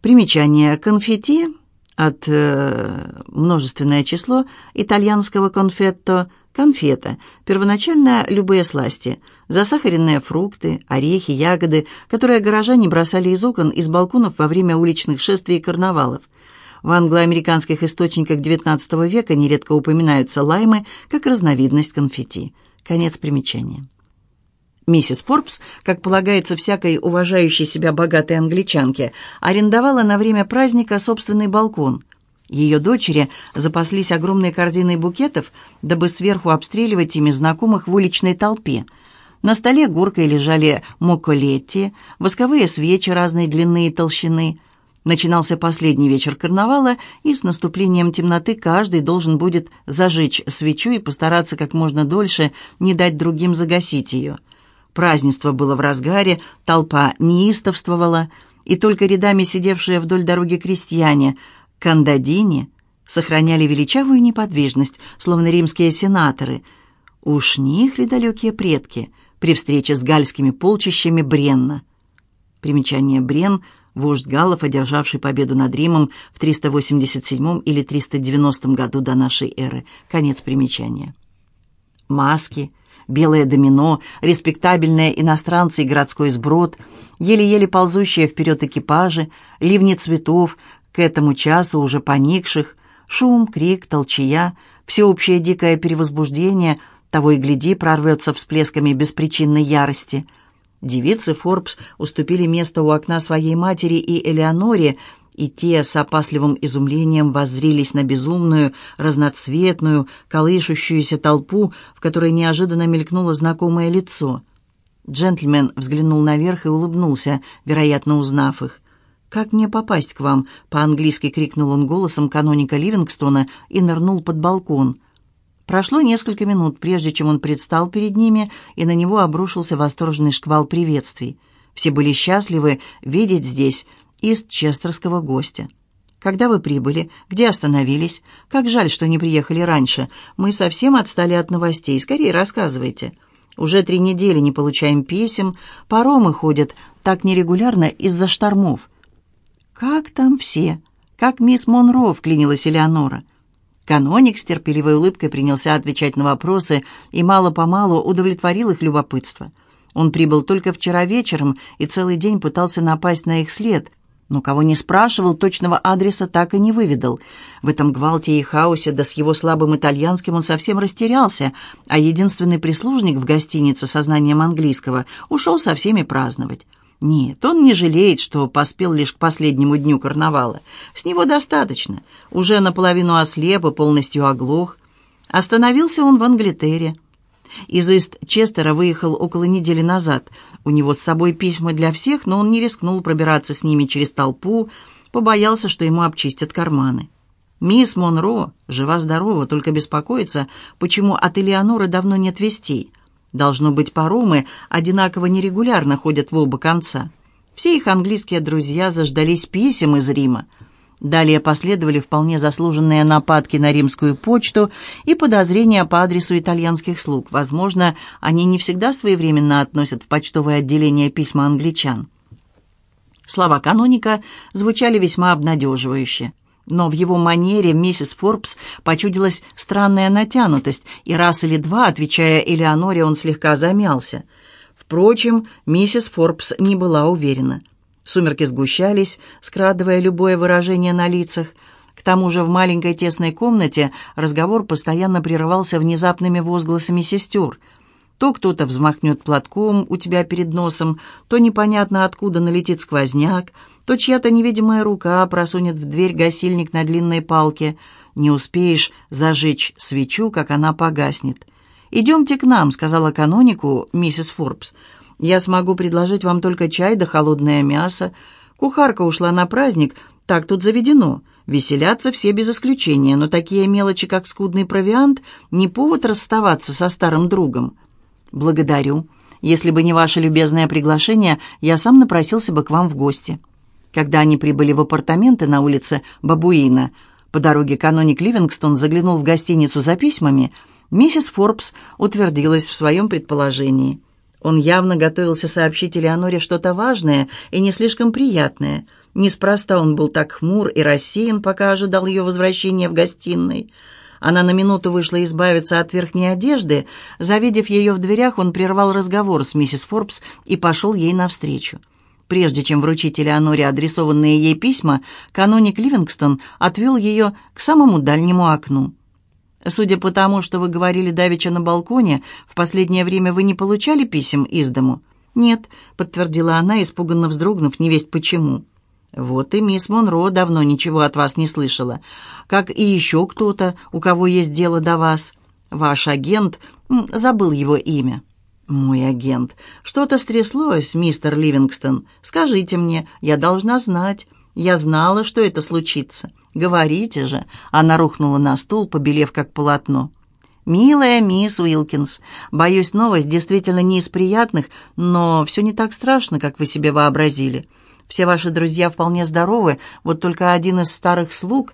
Примечание конфетти от э, множественное число итальянского конфетто – конфета, первоначально любые сласти, засахаренные фрукты, орехи, ягоды, которые горожане бросали из окон, из балконов во время уличных шествий и карнавалов. В англоамериканских источниках XIX века нередко упоминаются лаймы как разновидность конфетти. Конец примечания. Миссис Форбс, как полагается всякой уважающей себя богатой англичанке, арендовала на время праздника собственный балкон. Ее дочери запаслись огромной корзиной букетов, дабы сверху обстреливать ими знакомых в уличной толпе. На столе горкой лежали моколетти, восковые свечи разной длины и толщины. Начинался последний вечер карнавала, и с наступлением темноты каждый должен будет зажечь свечу и постараться как можно дольше не дать другим загасить ее. Празднество было в разгаре, толпа неистовствовала, и только рядами сидевшие вдоль дороги крестьяне, кандадини, сохраняли величавую неподвижность, словно римские сенаторы. Уж не их ли далекие предки при встрече с гальскими полчищами Бренна? Примечание Брен – вождь галлов, одержавший победу над Римом в 387 или 390 году до нашей эры. Конец примечания. Маски – белое домино, респектабельные иностранцы и городской сброд, еле-еле ползущие вперед экипажи, ливни цветов, к этому часу уже поникших, шум, крик, толчая, всеобщее дикое перевозбуждение, того и гляди, прорвется всплесками беспричинной ярости. Девицы Форбс уступили место у окна своей матери и Элеоноре, и те с опасливым изумлением воззрились на безумную, разноцветную, колышущуюся толпу, в которой неожиданно мелькнуло знакомое лицо. Джентльмен взглянул наверх и улыбнулся, вероятно, узнав их. «Как мне попасть к вам?» — по-английски крикнул он голосом каноника Ливингстона и нырнул под балкон. Прошло несколько минут, прежде чем он предстал перед ними, и на него обрушился восторженный шквал приветствий. Все были счастливы видеть здесь из честерского гостя. Когда вы прибыли? Где остановились? Как жаль, что не приехали раньше. Мы совсем отстали от новостей. Скорее рассказывайте. Уже три недели не получаем писем. Паромы ходят так нерегулярно из-за штормов. Как там все? Как мисс Монро, вклинилась Элеонора. Каноник с терпеливой улыбкой принялся отвечать на вопросы и мало-помалу удовлетворил их любопытство. Он прибыл только вчера вечером и целый день пытался напасть на их след – но кого не спрашивал, точного адреса так и не выведал. В этом гвалте и хаосе, да с его слабым итальянским он совсем растерялся, а единственный прислужник в гостинице со знанием английского ушел со всеми праздновать. Нет, он не жалеет, что поспел лишь к последнему дню карнавала. С него достаточно. Уже наполовину ослеп и полностью оглох. Остановился он в Англитере. Из Ист-Честера выехал около недели назад. У него с собой письма для всех, но он не рискнул пробираться с ними через толпу, побоялся, что ему обчистят карманы. Мисс Монро жива-здорова, только беспокоится, почему от Элеоноры давно нет вестей. Должно быть, паромы одинаково нерегулярно ходят в оба конца. Все их английские друзья заждались писем из Рима. Далее последовали вполне заслуженные нападки на римскую почту и подозрения по адресу итальянских слуг. Возможно, они не всегда своевременно относят в почтовое отделение письма англичан. Слова каноника звучали весьма обнадеживающе. Но в его манере миссис Форбс почудилась странная натянутость, и раз или два, отвечая Элеоноре, он слегка замялся. Впрочем, миссис Форбс не была уверена – Сумерки сгущались, скрадывая любое выражение на лицах. К тому же в маленькой тесной комнате разговор постоянно прерывался внезапными возгласами сестер. То кто-то взмахнет платком у тебя перед носом, то непонятно откуда налетит сквозняк, то чья-то невидимая рука просунет в дверь гасильник на длинной палке. Не успеешь зажечь свечу, как она погаснет. «Идемте к нам», — сказала канонику миссис Форбс. Я смогу предложить вам только чай да холодное мясо. Кухарка ушла на праздник, Так тут заведено. Веселятся все без исключения, но такие мелочи, как скудный провиант, не повод расставаться со старым другом. Благодарю. Если бы не ваше любезное приглашение, я сам напросился бы к вам в гости. Когда они прибыли в апартаменты на улице Бабуина, по дороге каноник Ливингстон заглянул в гостиницу за письмами, миссис Форбс утвердилась в своем предположении. Он явно готовился сообщить Элеоноре что-то важное и не слишком приятное. Неспроста он был так хмур и рассеян, пока ожидал ее возвращения в гостиной. Она на минуту вышла избавиться от верхней одежды. Завидев ее в дверях, он прервал разговор с миссис Форбс и пошел ей навстречу. Прежде чем вручить Элеоноре адресованные ей письма, каноник Ливингстон отвел ее к самому дальнему окну. «Судя по тому, что вы говорили давеча на балконе, в последнее время вы не получали писем из дому?» «Нет», — подтвердила она, испуганно вздрогнув, невесть почему. «Вот и мисс Монро давно ничего от вас не слышала. Как и еще кто-то, у кого есть дело до вас. Ваш агент... Забыл его имя». «Мой агент. Что-то стряслось, мистер Ливингстон. Скажите мне, я должна знать. Я знала, что это случится. Говорите же». Она рухнула на стул, побелев как полотно. «Милая мисс Уилкинс, боюсь, новость действительно не из приятных, но все не так страшно, как вы себе вообразили. Все ваши друзья вполне здоровы, вот только один из старых слуг...»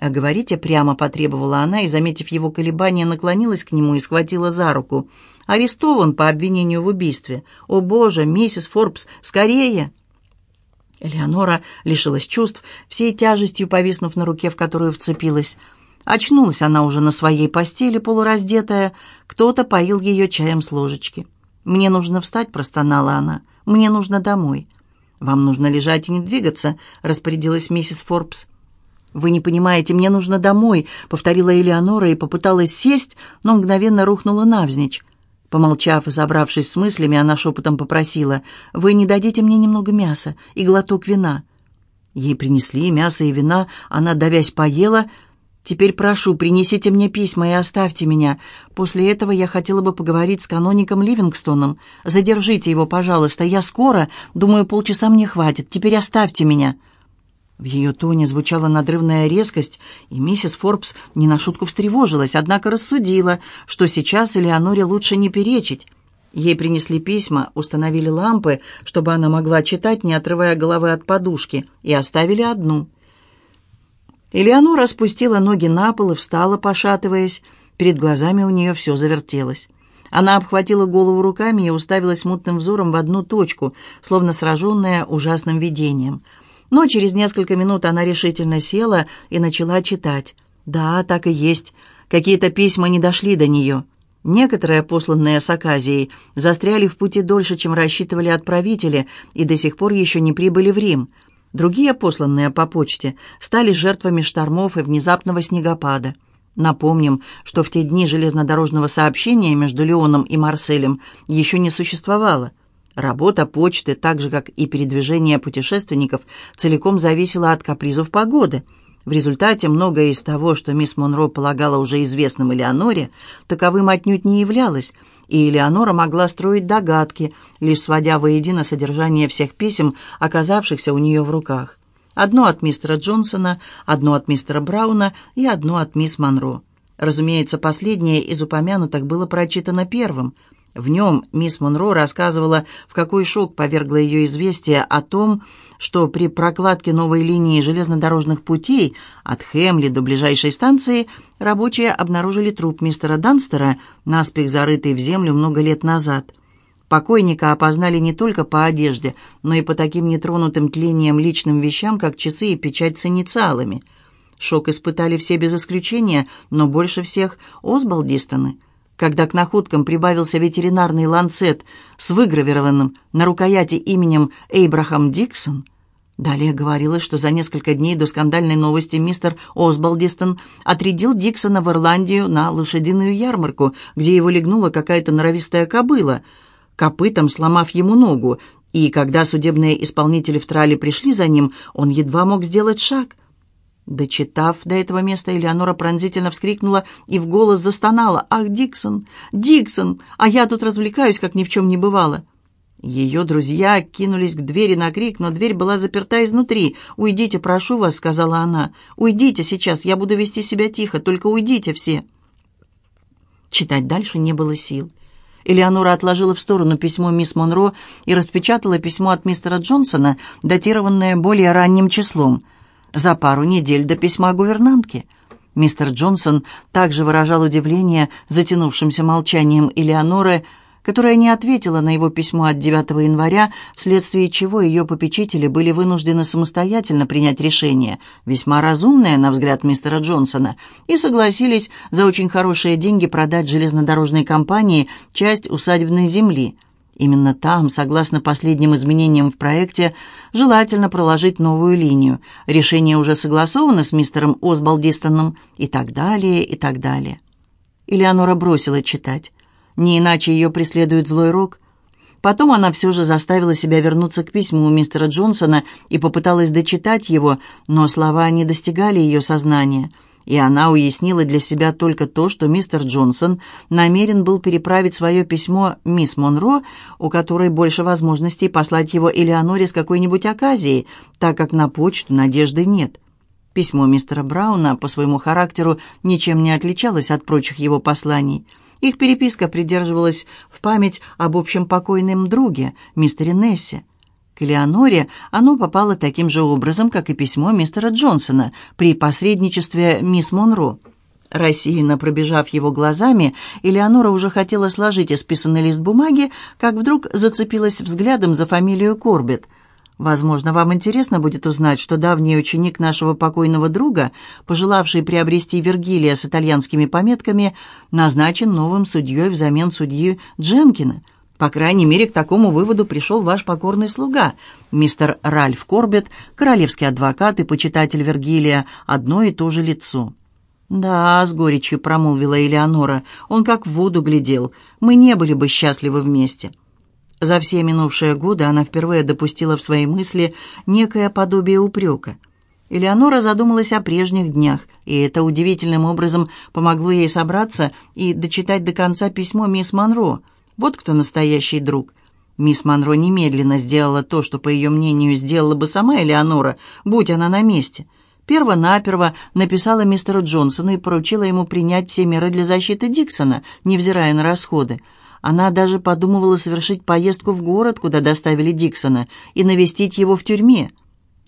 «Говорите прямо», — потребовала она, и, заметив его колебания, наклонилась к нему и схватила за руку. «Арестован по обвинению в убийстве. О, Боже, миссис Форбс, скорее!» Элеонора лишилась чувств, всей тяжестью повиснув на руке, в которую вцепилась. Очнулась она уже на своей постели, полураздетая. Кто-то поил ее чаем с ложечки. «Мне нужно встать», — простонала она. «Мне нужно домой». «Вам нужно лежать и не двигаться», — распорядилась миссис Форбс. «Вы не понимаете, мне нужно домой», — повторила Элеонора и попыталась сесть, но мгновенно рухнула навзничь. Помолчав и собравшись с мыслями, она шепотом попросила, «Вы не дадите мне немного мяса и глоток вина?» Ей принесли мясо и вина, она, давясь, поела. «Теперь прошу, принесите мне письма и оставьте меня. После этого я хотела бы поговорить с каноником Ливингстоном. Задержите его, пожалуйста, я скоро, думаю, полчаса мне хватит. Теперь оставьте меня». В ее тоне звучала надрывная резкость, и миссис Форбс не на шутку встревожилась, однако рассудила, что сейчас Элеоноре лучше не перечить. Ей принесли письма, установили лампы, чтобы она могла читать, не отрывая головы от подушки, и оставили одну. Элеонора спустила ноги на пол и встала, пошатываясь. Перед глазами у нее все завертелось. Она обхватила голову руками и уставилась мутным взором в одну точку, словно сраженная ужасным видением — но через несколько минут она решительно села и начала читать. Да, так и есть. Какие-то письма не дошли до нее. Некоторые, посланные с Аказией, застряли в пути дольше, чем рассчитывали отправители, и до сих пор еще не прибыли в Рим. Другие, посланные по почте, стали жертвами штормов и внезапного снегопада. Напомним, что в те дни железнодорожного сообщения между Леоном и Марселем еще не существовало. Работа почты, так же как и передвижение путешественников, целиком зависела от капризов погоды. В результате многое из того, что мисс Монро полагала уже известным Элеоноре, таковым отнюдь не являлось, и Элеонора могла строить догадки, лишь сводя воедино содержание всех писем, оказавшихся у нее в руках. Одно от мистера Джонсона, одно от мистера Брауна и одно от мисс Монро. Разумеется, последнее из упомянутых было прочитано первым – в нем мисс Монро рассказывала, в какой шок повергло ее известие о том, что при прокладке новой линии железнодорожных путей от Хемли до ближайшей станции рабочие обнаружили труп мистера Данстера, наспех зарытый в землю много лет назад. Покойника опознали не только по одежде, но и по таким нетронутым тлением личным вещам, как часы и печать с инициалами. Шок испытали все без исключения, но больше всех Осбалдистоны – когда к находкам прибавился ветеринарный ланцет с выгравированным на рукояти именем Эйбрахам Диксон, далее говорилось, что за несколько дней до скандальной новости мистер Осбалдистон отрядил Диксона в Ирландию на лошадиную ярмарку, где его легнула какая-то норовистая кобыла, копытом сломав ему ногу, и когда судебные исполнители в трале пришли за ним, он едва мог сделать шаг – Дочитав до этого места, Элеонора пронзительно вскрикнула и в голос застонала. «Ах, Диксон! Диксон! А я тут развлекаюсь, как ни в чем не бывало!» Ее друзья кинулись к двери на крик, но дверь была заперта изнутри. «Уйдите, прошу вас», — сказала она. «Уйдите сейчас, я буду вести себя тихо, только уйдите все». Читать дальше не было сил. Элеонора отложила в сторону письмо мисс Монро и распечатала письмо от мистера Джонсона, датированное более ранним числом, за пару недель до письма гувернантки. Мистер Джонсон также выражал удивление затянувшимся молчанием Элеоноры, которая не ответила на его письмо от 9 января, вследствие чего ее попечители были вынуждены самостоятельно принять решение, весьма разумное, на взгляд мистера Джонсона, и согласились за очень хорошие деньги продать железнодорожной компании часть усадебной земли. Именно там, согласно последним изменениям в проекте, желательно проложить новую линию. Решение уже согласовано с мистером Осбалдистоном и так далее, и так далее. Элеонора бросила читать. Не иначе ее преследует злой рок. Потом она все же заставила себя вернуться к письму мистера Джонсона и попыталась дочитать его, но слова не достигали ее сознания, и она уяснила для себя только то, что мистер Джонсон намерен был переправить свое письмо мисс Монро, у которой больше возможностей послать его Элеоноре с какой-нибудь оказией, так как на почту надежды нет. Письмо мистера Брауна по своему характеру ничем не отличалось от прочих его посланий – их переписка придерживалась в память об общем покойном друге, мистере Нессе. К Элеоноре оно попало таким же образом, как и письмо мистера Джонсона при посредничестве мисс Монро. Рассеянно пробежав его глазами, Элеонора уже хотела сложить исписанный лист бумаги, как вдруг зацепилась взглядом за фамилию Корбет – Возможно, вам интересно будет узнать, что давний ученик нашего покойного друга, пожелавший приобрести Вергилия с итальянскими пометками, назначен новым судьей взамен судьи Дженкина. По крайней мере, к такому выводу пришел ваш покорный слуга, мистер Ральф Корбет, королевский адвокат и почитатель Вергилия, одно и то же лицо. «Да», — с горечью промолвила Элеонора, — «он как в воду глядел. Мы не были бы счастливы вместе». За все минувшие годы она впервые допустила в свои мысли некое подобие упрека. Элеонора задумалась о прежних днях, и это удивительным образом помогло ей собраться и дочитать до конца письмо мисс Монро. Вот кто настоящий друг. Мисс Монро немедленно сделала то, что, по ее мнению, сделала бы сама Элеонора, будь она на месте. Перво-наперво написала мистеру Джонсону и поручила ему принять все меры для защиты Диксона, невзирая на расходы. Она даже подумывала совершить поездку в город, куда доставили Диксона, и навестить его в тюрьме.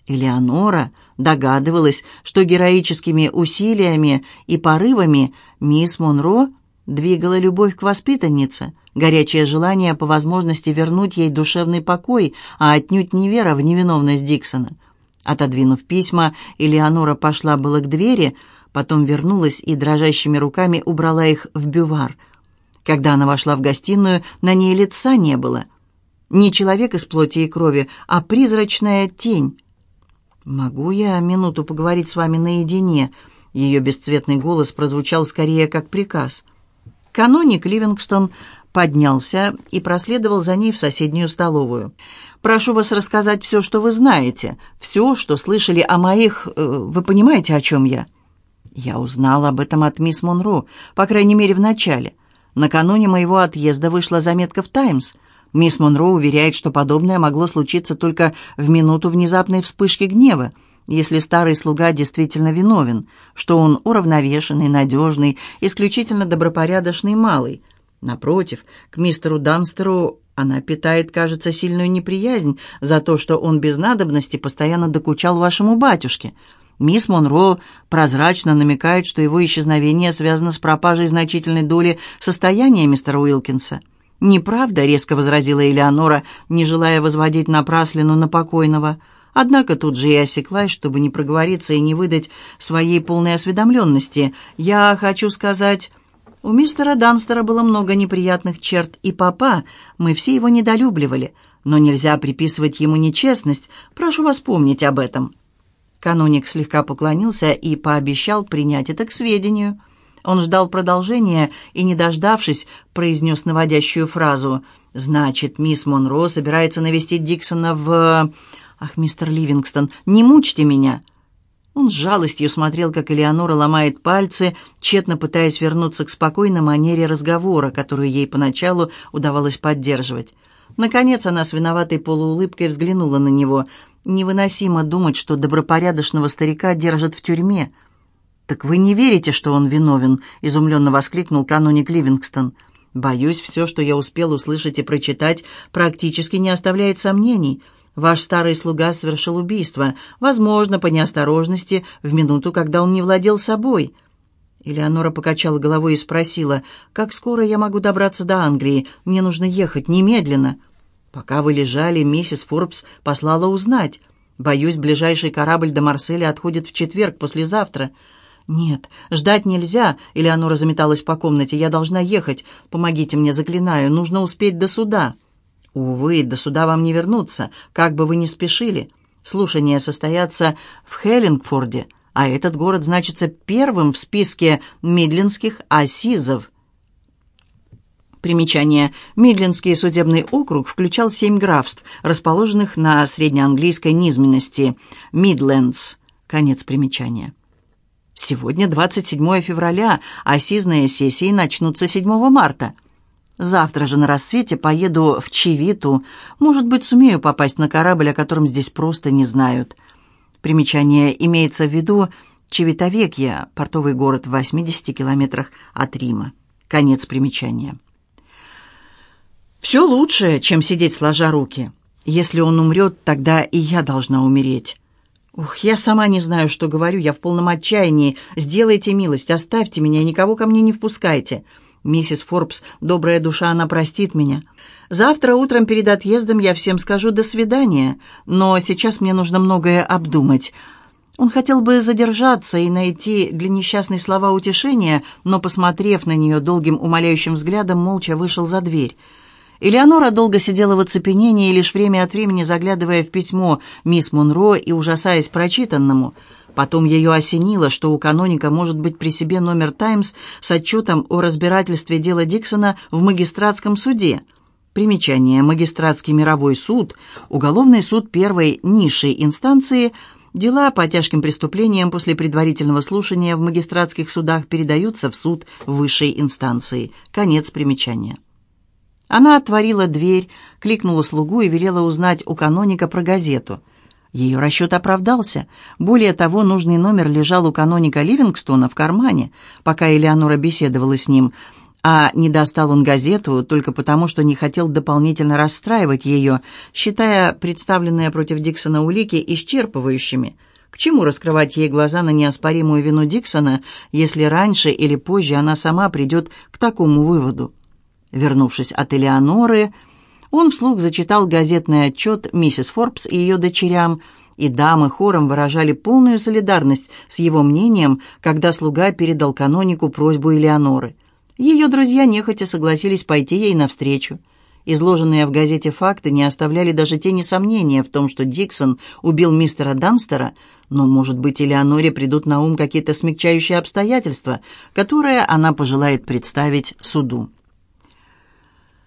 Элеонора догадывалась, что героическими усилиями и порывами мисс Монро двигала любовь к воспитаннице, горячее желание по возможности вернуть ей душевный покой, а отнюдь не вера в невиновность Диксона. Отодвинув письма, Элеонора пошла было к двери, потом вернулась и дрожащими руками убрала их в бювар – когда она вошла в гостиную, на ней лица не было. Не человек из плоти и крови, а призрачная тень. «Могу я минуту поговорить с вами наедине?» Ее бесцветный голос прозвучал скорее как приказ. Каноник Ливингстон поднялся и проследовал за ней в соседнюю столовую. «Прошу вас рассказать все, что вы знаете, все, что слышали о моих... Э, вы понимаете, о чем я?» «Я узнала об этом от мисс Монро, по крайней мере, в начале. Накануне моего отъезда вышла заметка в «Таймс». Мисс Монро уверяет, что подобное могло случиться только в минуту внезапной вспышки гнева, если старый слуга действительно виновен, что он уравновешенный, надежный, исключительно добропорядочный малый. Напротив, к мистеру Данстеру она питает, кажется, сильную неприязнь за то, что он без надобности постоянно докучал вашему батюшке – Мисс Монро прозрачно намекает, что его исчезновение связано с пропажей значительной доли состояния мистера Уилкинса. «Неправда», — резко возразила Элеонора, не желая возводить напраслину на покойного. Однако тут же и осеклась, чтобы не проговориться и не выдать своей полной осведомленности. «Я хочу сказать...» У мистера Данстера было много неприятных черт, и папа, мы все его недолюбливали, но нельзя приписывать ему нечестность, прошу вас помнить об этом». Каноник слегка поклонился и пообещал принять это к сведению. Он ждал продолжения и, не дождавшись, произнес наводящую фразу «Значит, мисс Монро собирается навестить Диксона в...» «Ах, мистер Ливингстон, не мучьте меня!» Он с жалостью смотрел, как Элеонора ломает пальцы, тщетно пытаясь вернуться к спокойной манере разговора, которую ей поначалу удавалось поддерживать. Наконец она с виноватой полуулыбкой взглянула на него. Невыносимо думать, что добропорядочного старика держат в тюрьме. «Так вы не верите, что он виновен?» — изумленно воскликнул каноник Ливингстон. «Боюсь, все, что я успел услышать и прочитать, практически не оставляет сомнений. Ваш старый слуга совершил убийство, возможно, по неосторожности, в минуту, когда он не владел собой». Элеонора покачала головой и спросила, «Как скоро я могу добраться до Англии? Мне нужно ехать немедленно». «Пока вы лежали, миссис Форбс послала узнать. Боюсь, ближайший корабль до Марселя отходит в четверг, послезавтра». «Нет, ждать нельзя», — Элеонора заметалась по комнате. «Я должна ехать. Помогите мне, заклинаю. Нужно успеть до суда». «Увы, до суда вам не вернуться, как бы вы ни спешили. Слушания состоятся в Хеллингфорде» а этот город значится первым в списке мидлинских асизов. Примечание. Мидлинский судебный округ включал семь графств, расположенных на среднеанглийской низменности. Мидлендс. Конец примечания. Сегодня 27 февраля, а сизные сессии начнутся 7 марта. Завтра же на рассвете поеду в Чивиту. Может быть, сумею попасть на корабль, о котором здесь просто не знают. Примечание имеется в виду Чевитовекья, портовый город в 80 километрах от Рима. Конец примечания. «Все лучше, чем сидеть сложа руки. Если он умрет, тогда и я должна умереть». «Ух, я сама не знаю, что говорю, я в полном отчаянии. Сделайте милость, оставьте меня, никого ко мне не впускайте. Миссис Форбс, добрая душа, она простит меня. Завтра утром перед отъездом я всем скажу «до свидания», но сейчас мне нужно многое обдумать. Он хотел бы задержаться и найти для несчастной слова утешения, но, посмотрев на нее долгим умоляющим взглядом, молча вышел за дверь. Элеонора долго сидела в оцепенении, лишь время от времени заглядывая в письмо мисс Монро и ужасаясь прочитанному – Потом ее осенило, что у каноника может быть при себе номер «Таймс» с отчетом о разбирательстве дела Диксона в магистратском суде. Примечание. Магистратский мировой суд, уголовный суд первой низшей инстанции, дела по тяжким преступлениям после предварительного слушания в магистратских судах передаются в суд высшей инстанции. Конец примечания. Она отворила дверь, кликнула слугу и велела узнать у каноника про газету – ее расчет оправдался. Более того, нужный номер лежал у каноника Ливингстона в кармане, пока Элеонора беседовала с ним, а не достал он газету только потому, что не хотел дополнительно расстраивать ее, считая представленные против Диксона улики исчерпывающими. К чему раскрывать ей глаза на неоспоримую вину Диксона, если раньше или позже она сама придет к такому выводу? Вернувшись от Элеоноры, он вслух зачитал газетный отчет миссис Форбс и ее дочерям, и дамы хором выражали полную солидарность с его мнением, когда слуга передал канонику просьбу Элеоноры. Ее друзья нехотя согласились пойти ей навстречу. Изложенные в газете факты не оставляли даже тени сомнения в том, что Диксон убил мистера Данстера, но, может быть, Элеоноре придут на ум какие-то смягчающие обстоятельства, которые она пожелает представить суду.